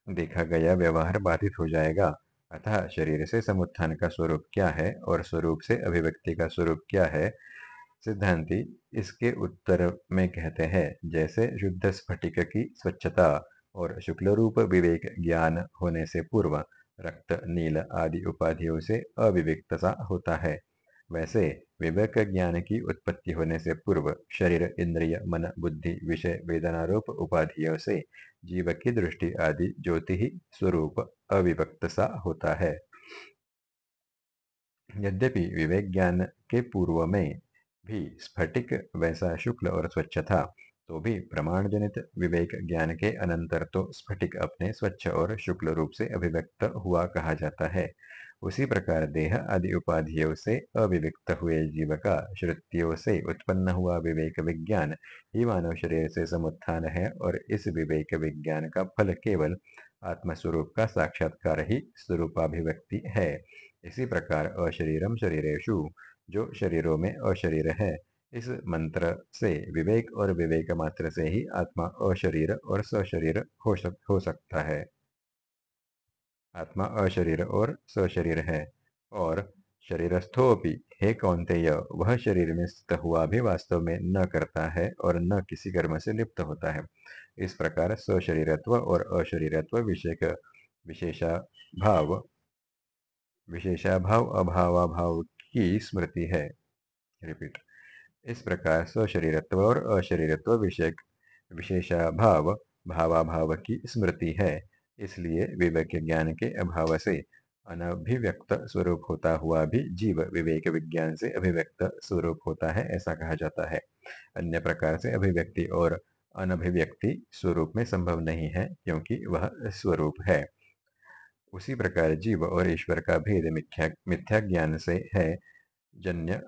[SPEAKER 1] देखा गया व्यवहार बाधित हो जाएगा। अतः शरीर से समुत्थान का स्वरूप क्या है और स्वरूप से अभिव्यक्ति का स्वरूप क्या है? सिद्धांति इसके उत्तर में कहते हैं, जैसे शुद्ध स्फटिक की स्वच्छता और शुक्ल रूप विवेक ज्ञान होने से पूर्व रक्त, नील आदि उपाधियों से अविवेक सा होता है। वैसे विवेक ज्ञान की उत्पत्ति होने से पूर्व शरीर, इंद्रिय, मन, बुद्धि, विषय, वेदनारूप उपाधियों से जीव की दृष्टि आदि ज्योति ही स्वरूप अविभक्त सा होता है। यद्यपि विवेक ज्ञान के पूर्व में भी स्फटिक वैसा शुक्ल और स्वच्छ था तो भी प्रमाण जनित विवेक ज्ञान के अनंतर तो स्फटिक अपने स्वच्छ और शुक्ल रूप से अभिव्यक्त हुआ कहा जाता है। उसी प्रकार देह आदि उपाधियों से अविविक्त हुए जीव का श्रुतियों से उत्पन्न हुआ विवेक विज्ञान। ही मानव शरीर से समुत्थान है और इस विवेक विज्ञान का फल केवल आत्मस्वरूप का साक्षात्कार ही स्वरूपाभिव्यक्ति है। इसी प्रकार अशरीरम शरीरेशु जो शरीरों में अशरीर है इस मंत्र से विवेक और विवेक मात्र से ही आत्मा अशरीर और सशरीर हो, सक, हो सकता है। आत्मा अशरीर और सशरीर है और शरीरस्थोपि। हे कौनतेय, वह शरीर में स्थित हुआ भी वास्तव में न करता है और न किसी कर्म से लिप्त होता है। इस प्रकार सशरीरत्व और अशरीरत्व विषय विशेषा भाव विशेषा विशेषाभाव, अभावाभाव की स्मृति है। रिपीट। इस प्रकार सशरीरत्व और अशरीरत्व विषय विशेषाभाव, भावाभाव की स्मृति है। इसलिए विवेक ज्ञान के अभाव से अनभिव्यक्त स्वरूप होता हुआ भी जीव विवेक विज्ञान से अभिव्यक्त स्वरूप होता है, ऐसा कहा जाता है। अन्य प्रकार से अभिव्यक्ति और अनभिव्यक्ति स्वरूप में संभव नहीं है, क्योंकि वह स्वरूप है। उसी प्रकार जीव और ईश्वर का भेद मिथ्या मिथ्या ज्ञान से है, जन्य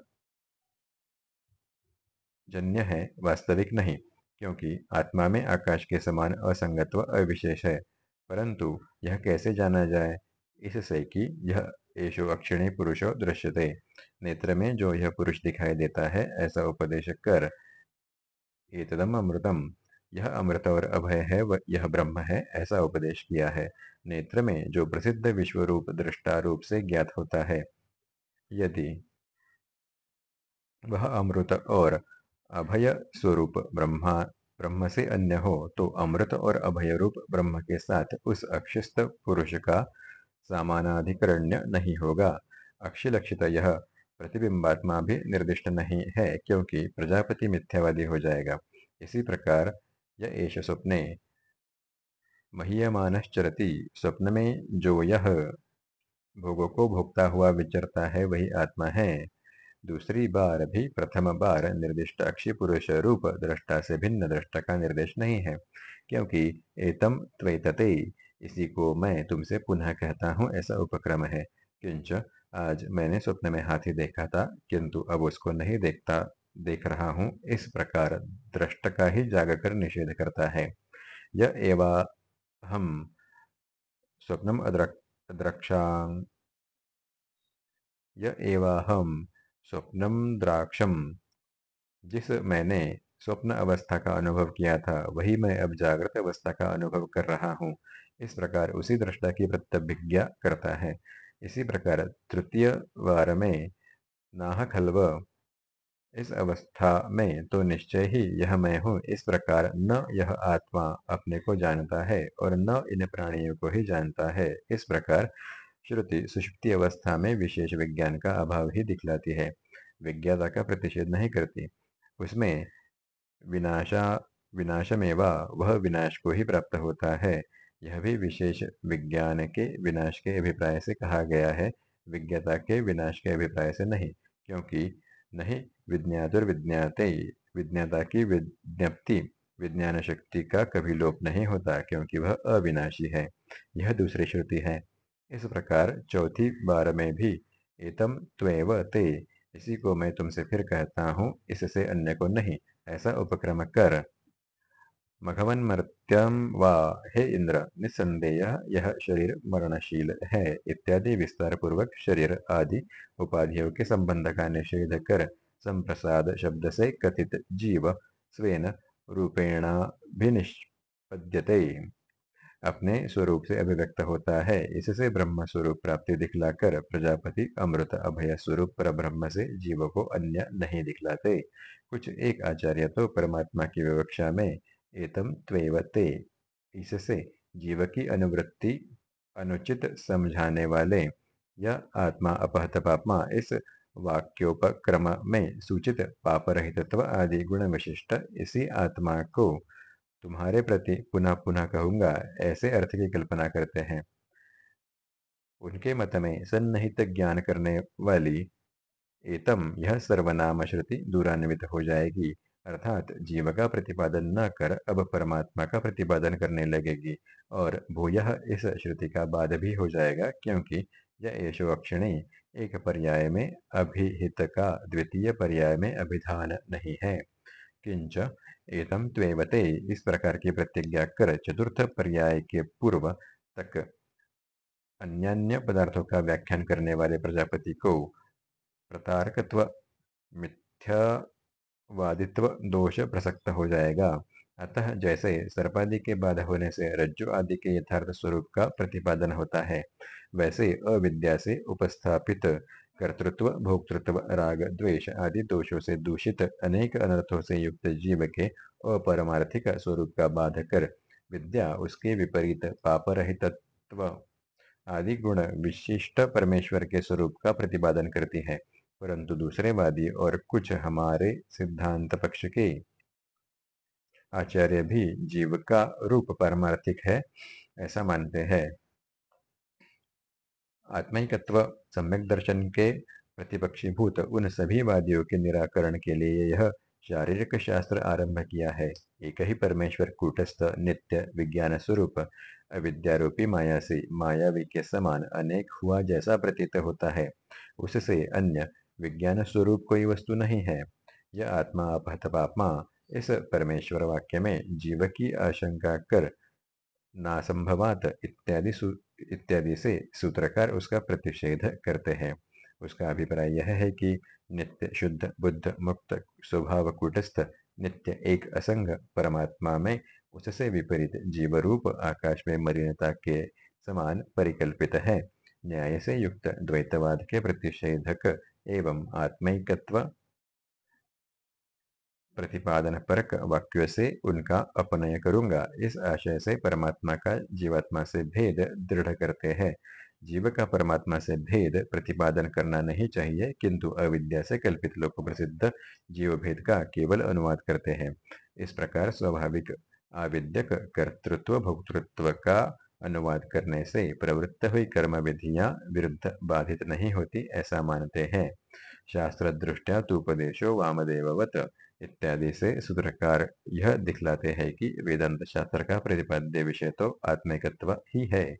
[SPEAKER 1] जन्य है, वास्तविक नहीं, क्योंकि आत्मा में आकाश के समान असंगत्व अविशेष है। परंतु यह कैसे जाना जाए? इससे कि यह येषो अक्षिणी पुरुषो दृश्यते। नेत्र में जो यह पुरुष दिखाई देता है, ऐसा उपदेश कर, एतदम अमृतम। यह अमृत और अभय है वह यह ब्रह्म है, ऐसा उपदेश किया है। नेत्र में जो प्रसिद्ध विश्व रूप दृष्टा रूप से ज्ञात होता है, यदि वह अमृत और अभय स्वरूप ब्रह्मा ब्रह्म से अन्य हो तो अमृत और अभय रूप ब्रह्म के साथ उस अक्षिस्त पुरुष का सामानाधिकरण्य नहीं होगा। अक्षिलक्षित यह प्रतिबिंबात्मा भी निर्दिष्ट नहीं है, क्योंकि प्रजापति मिथ्यावादी हो जाएगा। इसी प्रकार यह एश स्वप्ने। मह्यमानश्चरति। स्वप्न में जो यह भोगों को भोगता हुआ विचरता है, वही आत्मा है। दूसरी बार भी प्रथम बार निर्दिष्ट अक्षय पुरुष रूप दृष्टा से भिन्न दृष्टा का निर्देश नहीं है, क्योंकि एतम त्वैतते, इसी को मैं तुमसे पुनः कहता हूँ, ऐसा उपक्रम है। किंच, आज मैंने स्वप्न में हाथी देखा था, किंतु अब उसको नहीं देखता, देख रहा हूँ, इस प्रकार दृष्ट का ही जागकर निषेध करता है। यह एवा हम स्वप्नम अद्रक्षा। य एवाहम स्वप्नम द्राक्षम जिस मैंने स्वप्न अवस्था का अनुभव किया था, वही मैं अब जागृत अवस्था का अनुभव कर रहा हूँ। इस प्रकार उसी दृष्टा की प्रत्यभिज्ञा करता है। इसी प्रकार तृतीय वार में नाह खलव इस अवस्था में तो निश्चय ही यह मैं हूँ। इस प्रकार न यह आत्मा अपने को जानता है और न इन प्राणियों को ही जानता है। इस प्रकार श्रुति सुषुप्ति अवस्था में विशेष विज्ञान का अभाव ही दिखलाती है। विज्ञाता का प्रतिषेध नहीं करती। उसमें विनाशा, विनाशमेवा, वह विनाश को ही प्राप्त होता है। यह भी विशेष विज्ञान के विनाश के अभिप्राय से कहा गया है। विज्ञता के विनाश के अभिप्राय से नहीं, क्योंकि नहीं विज्ञाते विज्ञाता की विज्ञप्ति, विज्ञान शक्ति का कभी लोप नहीं होता, क्योंकि वह अविनाशी है। यह दूसरी श्रुति है। इस प्रकार चौथी बार में भी एतम त्वेव ते। इसी को मैं तुमसे फिर कहता हूँ, इससे अन्य को नहीं। ऐसा उपक्रम कर। मघवन मर्त्यम वा, हे इंद्र निसंदेह यह शरीर मरणशील है, इत्यादि विस्तार पूर्वक शरीर आदि उपाधियों के संबंध का निषेध कर, संप्रसाद शब्द से कथित जीव, स्वेन रूपेणाभिनिष्पद्यते। अपने स्वरूप से अभिव्यक्त होता है। इससे ब्रह्म स्वरूप प्राप्ति दिखलाकर प्रजापति अमृत अभय स्वरूप पर ब्रह्म से जीव को अन्य नहीं दिखलाते। कुछ एक आचार्य तो परमात्मा की विवक्षा में एतम त्वेवते इससे जीव की अनुवृत्ति अनुचित समझाने वाले या आत्मा अपहत पापमा इस वाक्योपक्रम में सूचित पाप रहितत्व आदि गुण विशिष्ट इसी आत्मा को तुम्हारे प्रति पुनः पुनः कहूँगा, ऐसे अर्थ की कल्पना करते हैं। उनके मत में सन्निहित ज्ञान करने वाली एतम यह सर्वनाम श्रुति दूरान्वित हो जाएगी। अर्थात जीव का प्रतिपादन न कर, अब परमात्मा का प्रतिपादन करने लगेगी और भूय इस श्रुति का बाद भी हो जाएगा क्योंकि यह यशो अक्षिणी एक पर्याय में अभिहित का, द्वितीय पर्याय में अभिधान नहीं है। किंच एतम त्वेवते इस प्रकार की प्रतिज्ञा कर चतुर्थ पर्याय के पूर्व तक। अन्य पदार्थों का व्याख्यान करने वाले प्रजापति को प्रतारकत्व, मिथ्यावादित्व दोष प्रसक्त हो जाएगा। अतः जैसे सर्पादि के बाध होने से रज्जु आदि के यथार्थ स्वरूप का प्रतिपादन होता है, वैसे अविद्या से उपस्थापित कर्तृत्व, भोक्तृत्व, राग, द्वेष आदि दोषों से दूषित अनेक अनर्थों से युक्त जीव के अपरमार्थिक स्वरूप का बाध कर विद्या उसके विपरीत पाप रहितत्व आदि गुण विशिष्ट परमेश्वर के स्वरूप का प्रतिपादन करती है। परंतु दूसरे वादी और कुछ हमारे सिद्धांत पक्ष के आचार्य भी जीव का रूप परमार्थिक है, ऐसा मानते हैं। आत्मिकत्व, सम्यक दर्शन के प्रतिपक्षीभूत उन सभी वादियों के निराकरण के लिए यह शारीरिक शास्त्र आरंभ किया है। एक ही परमेश्वर कूटस्थ, नित्य, विज्ञान स्वरूप, अविद्यारूपी माया से मायावी के समान अनेक हुआ जैसा प्रतीत होता है। उससे अन्य विज्ञान स्वरूप कोई वस्तु नहीं है। यह आत्मा अपहत पापमा इस परमेश्वर वाक्य में जीव की आशंका कर, नासंभवात इत्यादि इत्यादि से सूत्रकार उसका प्रतिषेध करते हैं। उसका अभिप्राय यह है कि नित्य शुद्ध, बुद्ध, मुक्त, स्वभाव कूटस्थ, नित्य एक असंग परमात्मा में उससे विपरीत जीव रूप आकाश में मलिनता के समान परिकल्पित है। न्याय से युक्त द्वैतवाद के प्रतिषेधक एवं आत्मिकत्व प्रतिपादन परक वाक्य से उनका अपनय करूँगा। इस आशय से परमात्मा का जीवात्मा से भेद दृढ़ करते हैं। जीव का परमात्मा से भेद प्रतिपादन करना नहीं चाहिए, किंतु अविद्या से कल्पित लोक प्रसिद्ध जीव भेद का केवल अनुवाद करते हैं। इस प्रकार स्वाभाविक आविद्यक कर्तृत्व, भोक्तृत्व का अनुवाद करने से प्रवृत्त हुई कर्म विधियाँ विरुद्ध बाधित नहीं होती, ऐसा मानते हैं। शास्त्र दृष्टिया तूपदेशो वामदेववत। इत्यादि से सूत्रकार यह दिखलाते हैं कि वेदांत शास्त्र का प्रतिपाद्य विषय तो आत्मिकत्व ही है।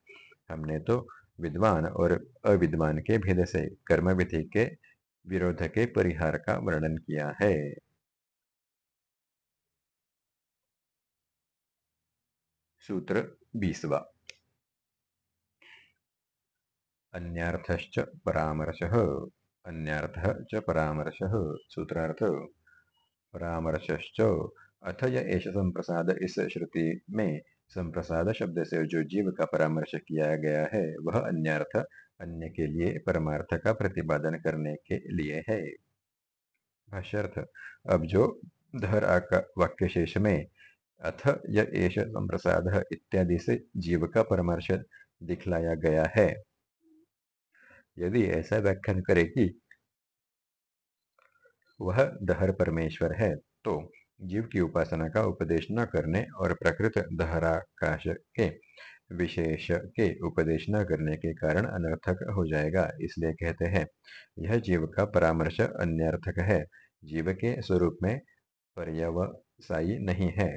[SPEAKER 1] हमने तो विद्वान और अविद्वान के भेद से कर्म विधि के विरोध के परिहार का वर्णन किया है। सूत्र बीसवा। अन्यार्थश्च परामर्शः। अन्यार्थः च परामर्शः। सूत्रार्थ परामर्शश्च अथ एष संप्रसाद इस श्रुति में। संप्रसाद शब्द से जो जीव का परामर्श किया गया है, वह अन्यर्थ, अन्य के लिए परमार्थ का प्रतिपादन करने के लिए है। भाष्यर्थ, अब जो धर वाक्य शेष में, अथ येष संप्रसाद इत्यादि से जीव का परामर्श दिखलाया गया है। यदि ऐसा व्याख्यान करे कि वह दहर परमेश्वर है। तो जीव की उपासना का उपदेश न करने और प्रकृत दहराकाश के विशेष के उपदेश न करने के कारण अनर्थक हो जाएगा, इसलिए कहते हैं, यह जीव का परामर्श अन्यर्थक है। जीव के स्वरूप में पर्यवसायी नहीं है,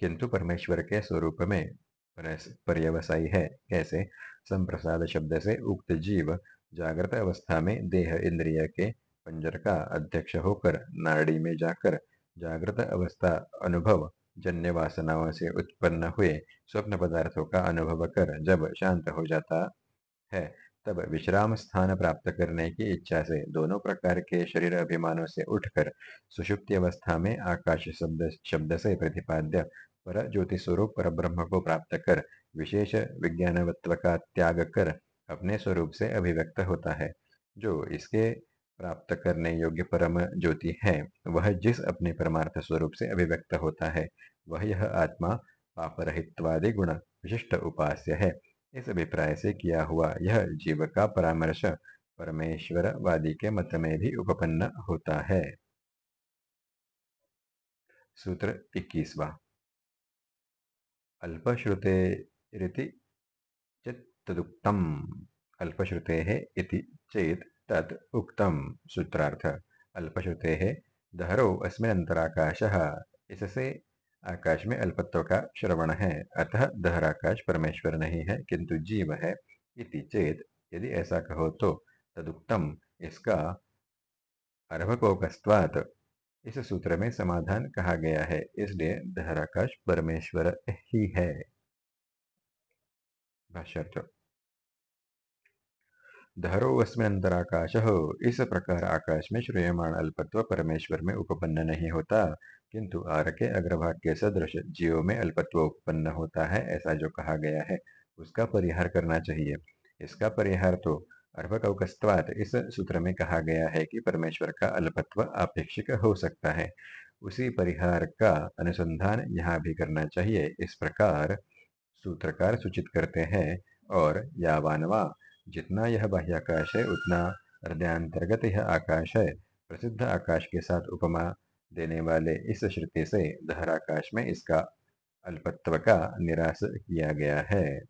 [SPEAKER 1] किंतु परमेश्वर के स्वरूप में पर्यवसायी है। कैसे संप्रसाद शब्द से उक्त जीव जागृत अवस्था में देह इंद्रिय के पंजर का अध्यक्ष होकर नाड़ी में जाकर जागृत अवस्था, अनुभव, जन्य वासनाओं से उत्पन्न हुए स्वप्न पदार्थों का अनुभव कर जब शांत हो जाता है, तब विश्राम स्थान प्राप्त करने की इच्छा से दोनों प्रकार के शरीर अभिमानों से उठकर सुषुप्ति अवस्था में आकाश शब्द शब्द से प्रतिपाद्य पर ज्योति स्वरूप पर ब्रह्म को प्राप्त कर विशेष विज्ञानवत्व का त्याग कर अपने स्वरूप से अभिव्यक्त होता है, जो इसके प्राप्त करने योग्य परम ज्योति है। वह जिस अपने परमार्थ स्वरूप से अभिव्यक्त होता है, वह यह आत्मा पापरहित्वादि गुण विशिष्ट उपास्य है। इस अभिप्राय से किया हुआ यह जीव का परामर्श परमेश्वरवादी के मत में भी उपपन्न होता है। सूत्र इक्कीसवा। अल्पश्रुते चित्तदुक्तम। अल्पश्रुते चेत तत् उक्तम सूत्रार्थ अल्पश्रुते है दहरो अस्मिनंतराकाश इससे आकाश में अल्पत्व का श्रवण है अतः दहराकाश परमेश्वर नहीं है किंतु जीव है इति चेत यदि ऐसा कहो तो तदुक्तम इसका अर्भकोकस्वात इस सूत्र में समाधान कहा गया है, इसलिए दहराकाश परमेश्वर ही है। भाष्यर्थ। धरोस्में अंतराकाश। इस प्रकार आकाश में श्रेयमाण अल्पत्व परमेश्वर में उपपन्न नहीं होता, किंतु आर के अग्रभाग के सदृश जीव में अल्पत्व उत्पन्न होता है, ऐसा जो कहा गया है, उसका परिहार करना चाहिए। इसका परिहार तो अर्भकौकस्वात इस सूत्र में कहा गया है कि परमेश्वर का अल्पत्व अपेक्षिक हो सकता है। उसी परिहार का अनुसंधान यहाँ भी करना चाहिए। इस प्रकार सूत्रकार सूचित करते हैं, और यावानवा जितना यह बाह्याकाश है, उतना हृदयांतर्गत यह आकाश है। प्रसिद्ध आकाश के साथ उपमा देने वाले इस श्रुति से धराकाश में इसका अल्पत्व का निराश किया गया है।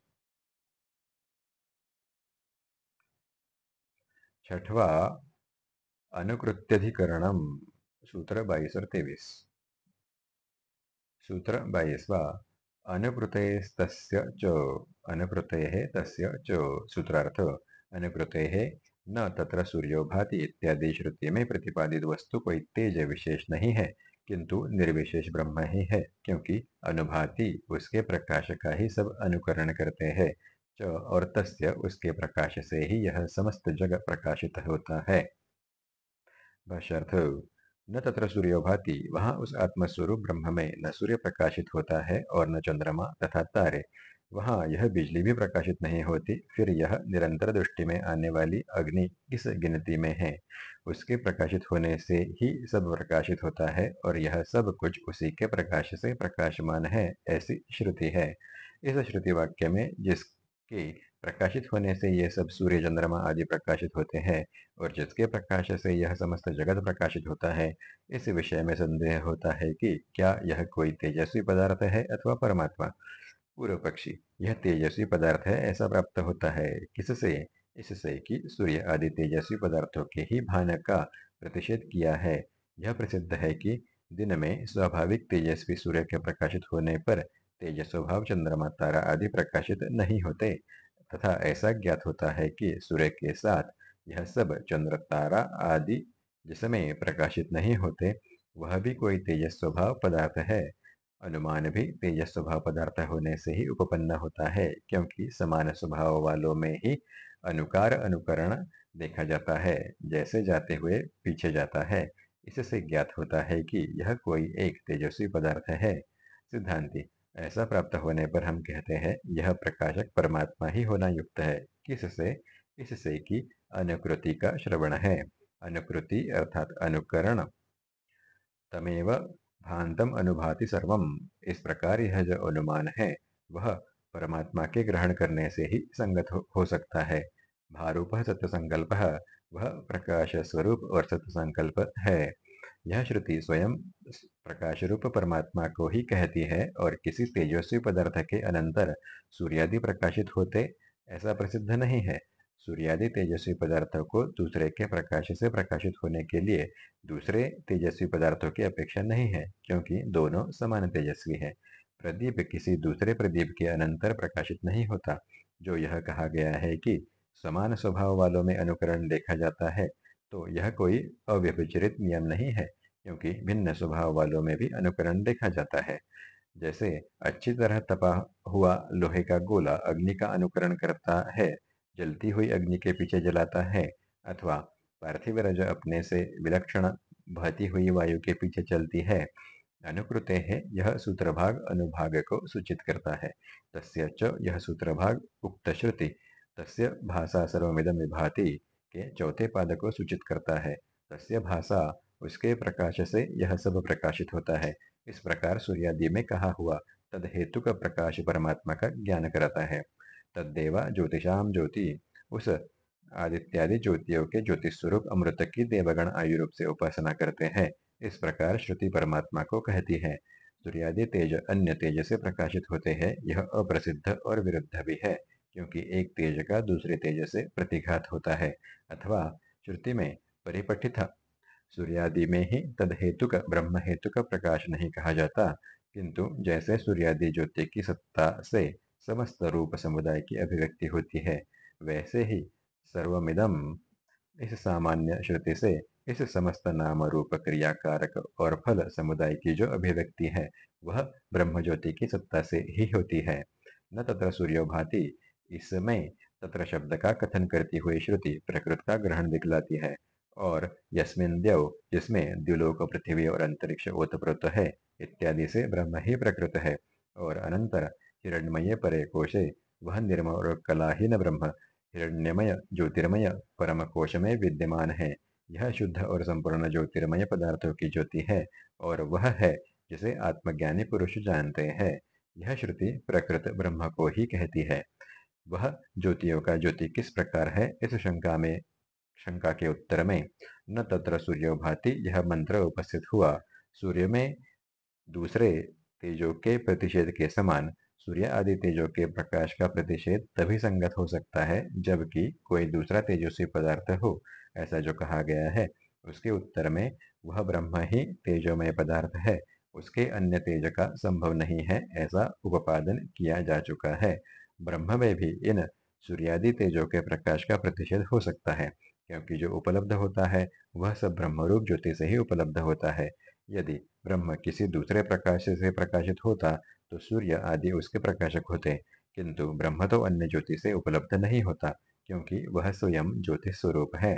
[SPEAKER 1] छठवा अनुकृत्यधिकरणम सूत्र बाईस और तेवीस सूत्र बाईसवा अनुकृतेस्तस्य च अनुकृतेः तस्य सूत्रार्थ न तत्र सूर्यो भाति इत्यादि श्रुति में प्रतिपादित वस्तु कोई तेज विशेष नहीं है, किंतु निर्विशेष ब्रह्म ही है, क्योंकि अनुभाति उसके प्रकाश का ही सब अनुकरण करते हैं, च और तस्य उसके प्रकाश से ही यह समस्त जग प्रकाशित होता है। न तत्र सूर्यो भाति, वहाँ उस आत्मस्वरूप ब्रह्म में न सूर्य प्रकाशित होता है और न चंद्रमा तथा तारे। वहाँ यह बिजली भी प्रकाशित नहीं होती, फिर यह निरंतर दृष्टि में आने वाली अग्नि किस गिनती में है? उसके प्रकाशित होने से ही सब प्रकाशित होता है और यह सब कुछ उसी के प्रकाश से प्रकाशमान है, ऐसी श्रुति है। इस श्रुति वाक्य में जिसके प्रकाशित होने से ये सब सूर्य चंद्रमा आदि प्रकाशित होते हैं और जिसके प्रकाश से यह समस्त जगत प्रकाशित होता है, इस विषय में संदेह होता है कि क्या यह कोई तेजस्वी पदार्थ है अथवा परमात्मा? पूर्व पक्षी, यह तेजस्वी पदार्थ है ऐसा प्राप्त होता है। किससे? इससे कि सूर्य आदि तेजस्वी पदार्थों के ही भान का प्रतिषेध किया है। यह प्रसिद्ध है कि दिन में स्वाभाविक तेजस्वी सूर्य के प्रकाशित होने पर तेज स्वभाव चंद्रमा, तारा आदि प्रकाशित नहीं होते। तथा ऐसा ज्ञात होता है कि सूर्य के साथ यह सब चंद्र, तारा आदि जिसमें प्रकाशित नहीं होते, वह भी कोई तेजस स्वभाव पदार्थ है। अनुमान भी तेजस स्वभाव पदार्थ होने से ही उपपन्न होता है, क्योंकि समान स्वभाव वालों में ही अनुकार अनुकरण देखा जाता है, जैसे जाते हुए पीछे जाता है। इससे ज्ञात होता है कि यह कोई एक तेजस्वी पदार्थ है। सिद्धांति ऐसा प्राप्त होने पर हम कहते हैं यह प्रकाशक परमात्मा ही होना युक्त है। किससे? इससे कि अनुकृति का श्रवण है। अनुकृति अर्थात अनुकरण। तमेव भांतम अनुभाति सर्वम। इस प्रकार यह जो अनुमान है वह परमात्मा के ग्रहण करने से ही संगत हो, हो सकता है। भारूप सत्य संकल्प वह प्रकाश स्वरूप और सत्य संकल्प है। यह श्रुति स्वयं प्रकाश रूप परमात्मा को ही कहती है और किसी तेजस्वी पदार्थ के अनंतर सूर्यादि प्रकाशित होते, ऐसा प्रसिद्ध नहीं है। सूर्यादि तेजस्वी पदार्थों को दूसरे के प्रकाश से प्रकाशित होने के लिए दूसरे तेजस्वी पदार्थों की अपेक्षा नहीं है, क्योंकि दोनों समान तेजस्वी है। प्रदीप किसी दूसरे प्रदीप के अनंतर प्रकाशित नहीं होता, जो यह कहा गया है कि समान स्वभाव वालों में अनुकरण देखा जाता है। तो यह कोई अव्यभिचरित नियम नहीं है, क्योंकि भिन्न स्वभाव वालों में भी अनुकरण देखा जाता है। जैसे, अच्छी तरह तपा हुआ लोहे का गोला अग्नि का अनुकरण करता है, जलती हुई अग्नि के पीछे जलाता है, अथवा पार्थिव रज अपने से विलक्षण बहती हुई वायु के पीछे चलती है। अनुकृते है, यह सूत्रभाग अनुभाग को सूचित करता है। तस्य च यह सूत्रभाग उक्त श्रुति तस्य भाषा सर्वमिदम विभाति। के चौथे पाद को सूचित करता है। तस्य भाषा, उसके प्रकाश से यह सब प्रकाशित होता है। इस प्रकार सूर्यादि में कहा हुआ तद हेतु का प्रकाश परमात्मा का ज्ञान कराता है। तद्देवा ज्योतिषाम ज्योति, उस आदित्यादि ज्योतियों के ज्योतिष स्वरूप अमृत की देवगण आयु रूप से उपासना करते हैं। इस प्रकार श्रुति परमात्मा को कहती है। सूर्यादि तेज, अन्य तेज से प्रकाशित होते हैं। यह अप्रसिद्ध और विरुद्ध भी है, क्योंकि एक तेज का दूसरे तेज से प्रतिघात होता है। अथवा श्रुति में परिपठित। सूर्यादि में ही तद हेतु का ब्रह्म हेतु का प्रकाश नहीं कहा जाता, किंतु जैसे सूर्यादि ज्योति की सत्ता से समस्त रूप समुदाय की अभिव्यक्ति होती है, वैसे ही सर्वमिदम इस सामान्य श्रुति से इस समस्त नाम रूप क्रियाकारक और फल समुदाय की जो अभिव्यक्ति है, वह ब्रह्म ज्योति की सत्ता से ही होती है। न तत्र सूर्यो भाति इसमें तत्र शब्द का कथन करती हुई श्रुति प्रकृत का ग्रहण दिखलाती है। और यस्मिन देव जिसमें द्युलोक, पृथ्वी और अंतरिक्ष ओतप्रोत है, इत्यादि से ब्रह्म ही प्रकृत है। और अनंतर हिरण्यमय परे कोशे, वह निर्म और कलाहीन ब्रह्म, हिरण्यमय, ज्योतिर्मय परम कोश में विद्यमान है। यह शुद्ध और संपूर्ण ज्योतिर्मय पदार्थों की ज्योति है, और वह है जिसे आत्मज्ञानी पुरुष जानते हैं। यह श्रुति प्रकृत ब्रह्म को ही कहती है। वह ज्योतियों का ज्योति किस प्रकार है? इस शंका में, शंका के उत्तर में, न तत्र सूर्यो भाति यह मंत्र उपस्थित हुआ। सूर्य में दूसरे तेजों के प्रतिषेध के समान, सूर्य आदि तेजों के प्रकाश का प्रतिषेध तभी संगत हो सकता है जबकि कोई दूसरा तेजस्वी पदार्थ हो, ऐसा जो कहा गया है। उसके उत्तर में, वह ब्रह्म ही तेजोमय पदार्थ है, उसके अन्य तेज का संभव नहीं है, ऐसा उपादन किया जा चुका है। ब्रह्म में भी इन सूर्यादि तेजों के प्रकाश का प्रतिषेध हो सकता है, क्योंकि जो उपलब्ध होता है, वह सब ब्रह्मरूप ज्योति से ही उपलब्ध होता है। यदि ब्रह्म किसी दूसरे प्रकाश से प्रकाशित होता तो सूर्य आदि उसके प्रकाशक होते। किंतु ब्रह्म तो अन्य ज्योति से उपलब्ध नहीं होता, क्योंकि वह स्वयं ज्योति स्वरूप है,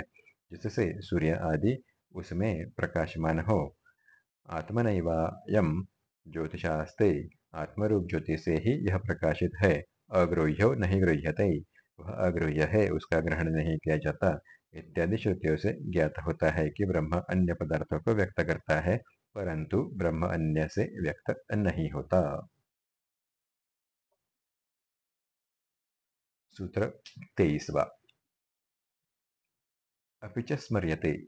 [SPEAKER 1] जिससे सूर्य आदि उसमें प्रकाशमान हो। आत्मनैवायम ज्योतिषास्ते आत्मरूप ज्योति से ही यह प्रकाशित है। अग्रोह्यो नहीं गृह्यते, वह अग्रोह्य है, उसका ग्रहण नहीं किया जाता। इत्यादि श्रुतियों से ज्ञात होता है कि ब्रह्म अन्य पदार्थों को व्यक्त करता है, परंतु ब्रह्म अन्य से व्यक्त नहीं होता। सूत्र तेईसवा। अपि च स्मर्यते।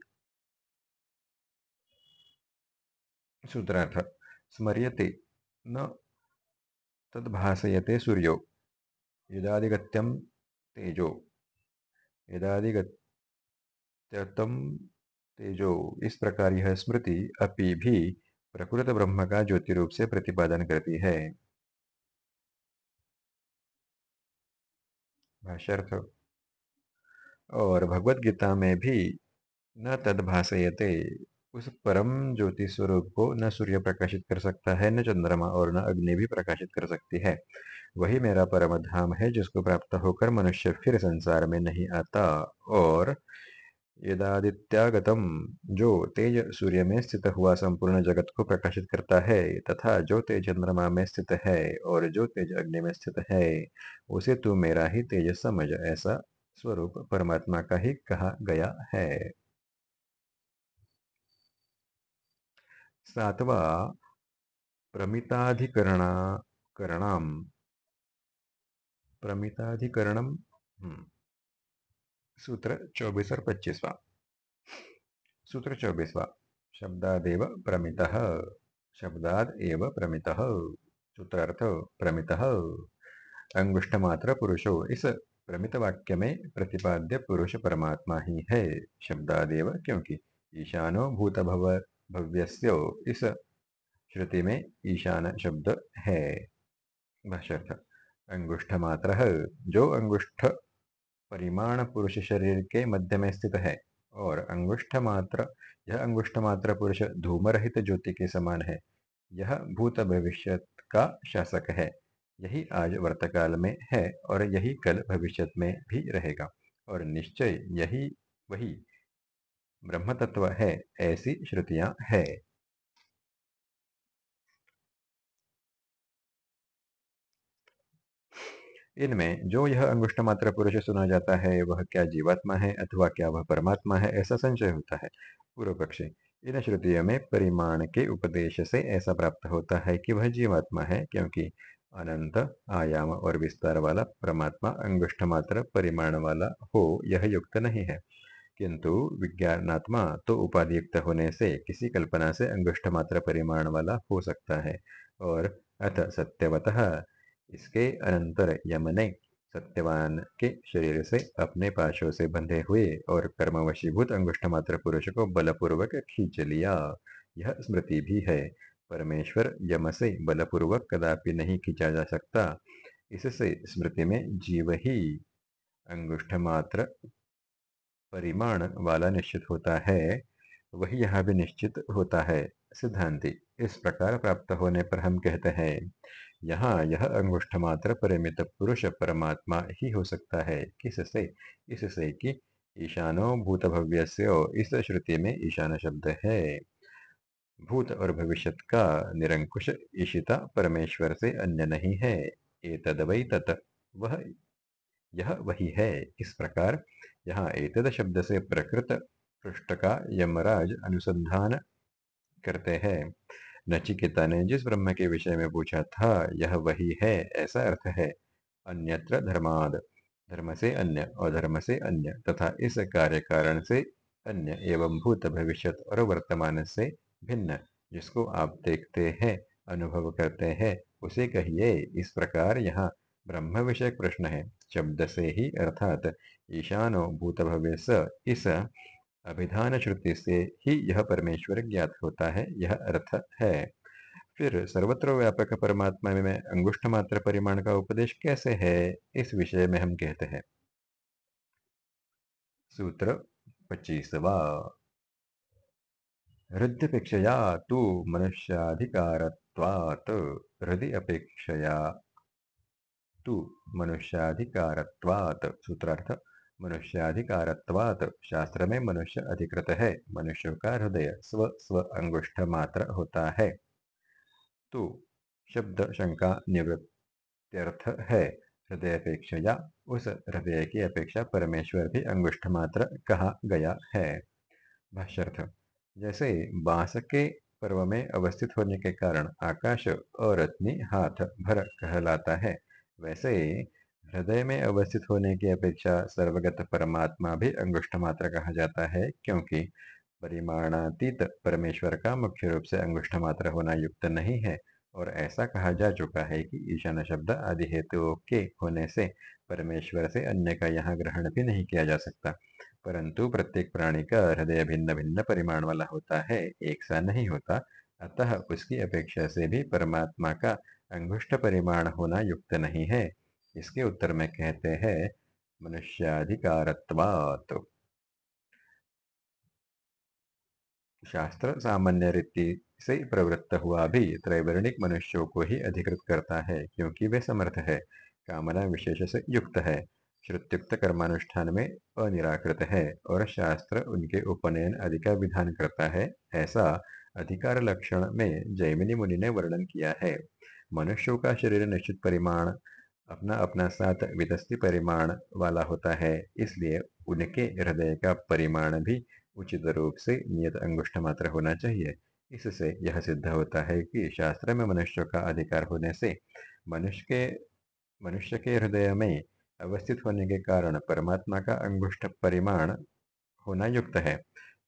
[SPEAKER 1] सूत्रार्थ, स्मर्यते न तद्भासयते सूर्यो। यदादिगत्यम तेजो यदादिगत्यतम तेजो इस प्रकार यह स्मृति अपि भी प्रकृत ब्रह्म का ज्योति रूप से प्रतिपादन करती है भाष्यर्थ और भगवत गीता में भी न तद भाषयते उस परम ज्योति स्वरूप को न सूर्य प्रकाशित कर सकता है न चंद्रमा और न अग्नि भी प्रकाशित कर सकती है वही मेरा परम धाम है जिसको प्राप्त होकर मनुष्य फिर संसार में नहीं आता। और यदादित्यागतम, जो तेज सूर्य में स्थित हुआ संपूर्ण जगत को प्रकाशित करता है, तथा जो तेज चंद्रमा में स्थित है और जो तेज अग्नि में स्थित है, उसे तू मेरा ही तेज समझ, ऐसा स्वरूप परमात्मा का ही कहा गया है। सातवा प्रमिताधिकरणाकरणाम प्रमिताधिकरणम हम्म, सूत्र चौबीस और पच्चीसवा सूत्र चौबीसवा शब्दादेव प्रमित शब्दाद एव प्रमित। सूत्रार्थ प्रमित। अंगुष्ठमात्र पुरुषो इस प्रमित वाक्य में प्रतिपाद्य पुरुष परमात्मा ही है। शब्दादेव क्योंकि ईशानो भूत भव भव्यस्यो इस श्रुति में ईशान शब्द है। भाष्यर्थ। अंगुष्ठ मात्र जो अंगुष्ठ परिमाण पुरुष शरीर के मध्य में स्थित है और अंगुष्ठ मात्र यह अंगुष्ठ मात्र पुरुष धूम रहित ज्योति के समान है। यह भूत भविष्य का शासक है। यही आज वर्तकाल में है और यही कल भविष्य में भी रहेगा और निश्चय यही, वही ब्रह्म तत्व है, ऐसी श्रुतियाँ है। इनमें जो यह अंगुष्ठ मात्र पुरुष सुना जाता है, वह क्या जीवात्मा है अथवा क्या वह परमात्मा है, ऐसा संशय होता है। पूर्व पक्षी, इन श्रुतियों में परिमाण के उपदेश से ऐसा प्राप्त होता है कि वह जीवात्मा है, क्योंकि अनंत, आयाम और विस्तार वाला परमात्मा अंगुष्ठ मात्र परिमाण वाला हो, यह युक्त नहीं है। किंतु विज्ञानात्मा तो उपाधि युक्त होने से किसी कल्पना से अंगुष्ठ मात्र परिमाण वाला हो सकता है। और अथ सत्यवतः इसके अनंतर यम ने सत्यवान के शरीर से अपने पाशों से बंधे हुए और कर्मवशीभूत अंगुष्ठ मात्र पुरुष को बलपूर्वक खींच लिया। यह स्मृति भी है। परमेश्वर यम से बलपूर्वक कदापि नहीं खींचा जा सकता। इससे स्मृति में जीव ही अंगुष्ठ मात्र परिमाण वाला निश्चित होता है। वही यहाँ भी निश्चित होता है। सिद्धांति, इस प्रकार प्राप्त होने पर हम कहते हैं यहाँ यह अंगुष्ठ मात्र परिमित पुरुष परमात्मा ही हो सकता है। किससे? इससे कि ईशानो भूत भव्य इस श्रुति में ईशान शब्द है। भूत और भविष्य का निरंकुश ईशिता परमेश्वर से अन्य नहीं है। ये तदवई तत्। वह, यह वही है। इस प्रकार यहाँ एतद शब्द से प्रकृत पृष्ठ का यमराज अनुसंधान करते हैं। नचिकेता ने जिस ब्रह्म के विषय में पूछा था, यह वही है, ऐसा अर्थ है। अन्यत्र धर्माद, धर्म से अन्य और धर्म से अन्य, तथा इस कार्य कारण से अन्य एवं भूत भविष्य और वर्तमान से भिन्न। जिसको आप देखते हैं, अनुभव करते हैं, उसे कहिए, इस प्रकार यहाँ ब्रह्म विषय प्रश्न है। शब्द से ही अर्थात ईशानो भूत भव्य इस अभिधान श्रुति से ही यह परमेश्वर ज्ञात होता है, यह अर्थ है। फिर सर्वत्र व्यापक परमात्मा में अंगुष्ठ मात्र परिमाण का उपदेश कैसे है, इस विषय में हम कहते हैं। सूत्र पच्चीसवा। हृदयपेक्षया तो मनुष्याधिकारत्वात्। हृदय अपेक्षया तो मनुष्याधिकारत्वात्। सूत्रार्थ। मनुष्याधिकारत्वात् शास्त्र में मनुष्य अधिकृत है। मनुष्य का हृदय स्व स्व अंगुष्ठ मात्र होता है। तो शब्द, शंका, निवृत्त्यर्थ है। हृदय अपेक्षा उस हृदय की अपेक्षा परमेश्वर भी अंगुष्ठ मात्र कहा गया है। भाष्यर्थ, जैसे बाँस के पर्व में अवस्थित होने के कारण आकाश और रत्नी हाथ भर कहलाता है, वैसे हृदय में अवस्थित होने की अपेक्षा सर्वगत परमात्मा भी अंगुष्ठ मात्र कहा जाता है, क्योंकि परिमाणातीत परमेश्वर का मुख्य रूप से अंगुष्ठ मात्र होना युक्त नहीं है, और ऐसा कहा जा चुका है कि ईशान शब्द आदि हेतुओं के होने से परमेश्वर से अन्य का यहाँ ग्रहण भी नहीं किया जा सकता। परंतु प्रत्येक प्राणी का हृदय भिन्न भिन्न परिमाण वाला होता है, एक सा नहीं होता, अतः उसकी अपेक्षा से भी परमात्मा का अंगुष्ठ परिमाण होना युक्त नहीं है। इसके उत्तर में कहते हैं, मनुष्याधिकारत्वात्। शास्त्र सामान्य रीति से प्रवृत्त हुआ भी त्रैवर्णिक मनुष्यों को ही अधिकृत करता है, क्योंकि वे समर्थ है, कामना विशेष से युक्त है, श्रुत्युक्त कर्मानुष्ठान में अनिराकृत है और शास्त्र उनके उपनयन आदि का विधान करता है, ऐसा अधिकार लक्षण में जैमिनी मुनि ने वर्णन किया है। मनुष्यों का शरीर निश्चित परिमाण अपना अपना साथ विदस्ती परिमाण वाला होता है, इसलिए उनके हृदय का परिमाण भी उचित रूप से नियत अंगुष्ठ मात्र होना चाहिए। इससे यह सिद्ध होता है कि शास्त्र में मनुष्य का अधिकार होने से मनुष्य के मनुष्य के हृदय में अवस्थित होने के कारण परमात्मा का अंगुष्ठ परिमाण होना युक्त है,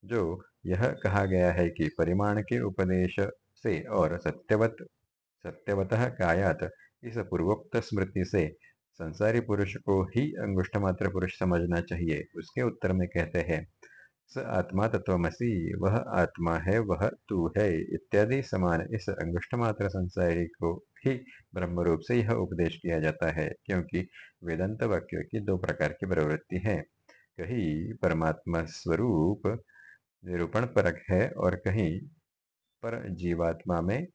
[SPEAKER 1] जो यह कहा गया है कि परिमाण के उपदेश से और सत्यवत, सत्यवतः कायात इस पूर्वोक्त स्मृति से संसारी पुरुष को ही अंगुष्ठ मात्र पुरुष समझना चाहिए, उसके उत्तर में कहते हैं, स आत्मा तत्वमसि, वह आत्मा है, वह तू है इत्यादि समान इस अंगुष्ठ मात्र संसारी को ही ब्रह्म रूप से यह उपदेश किया जाता है, क्योंकि वेदांत वाक्यों की दो प्रकार की प्रवृत्ति है। कहीं परमात्मा स्वरूप निरूपण परक है और कहीं पर जीवात्मा में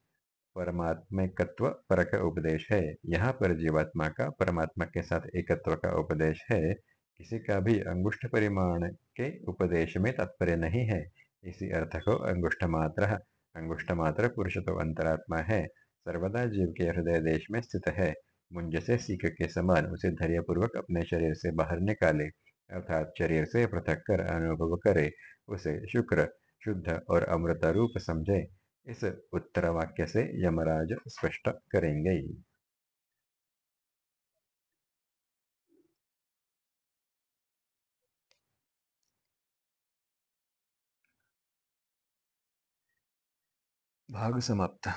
[SPEAKER 1] परमात्मिकत्व परक उपदेश है। यहाँ पर जीवात्मा का, परमात्मा के साथ एकत्व का उपदेश है। किसी का भी अंगुष्ठ परिमाण के उपदेश में तात्पर्य नहीं है। इसी अर्थ को अंगुष्ठ मात्र अंगुष्ठ मात्र पुरुष तो अंतरात्मा है। सर्वदा जीव के हृदय देश में स्थित है। मुंज से सीख के समान उसे धैर्य पूर्वक अपने शरीर से बाहर निकाले, अर्थात शरीर से पृथक कर, अनुभव करे। उसे शुक्र, शुद्ध और अमृत रूप समझे। इस उत्तर वाक्य से यमराज स्पष्ट करेंगे। भाग समाप्त।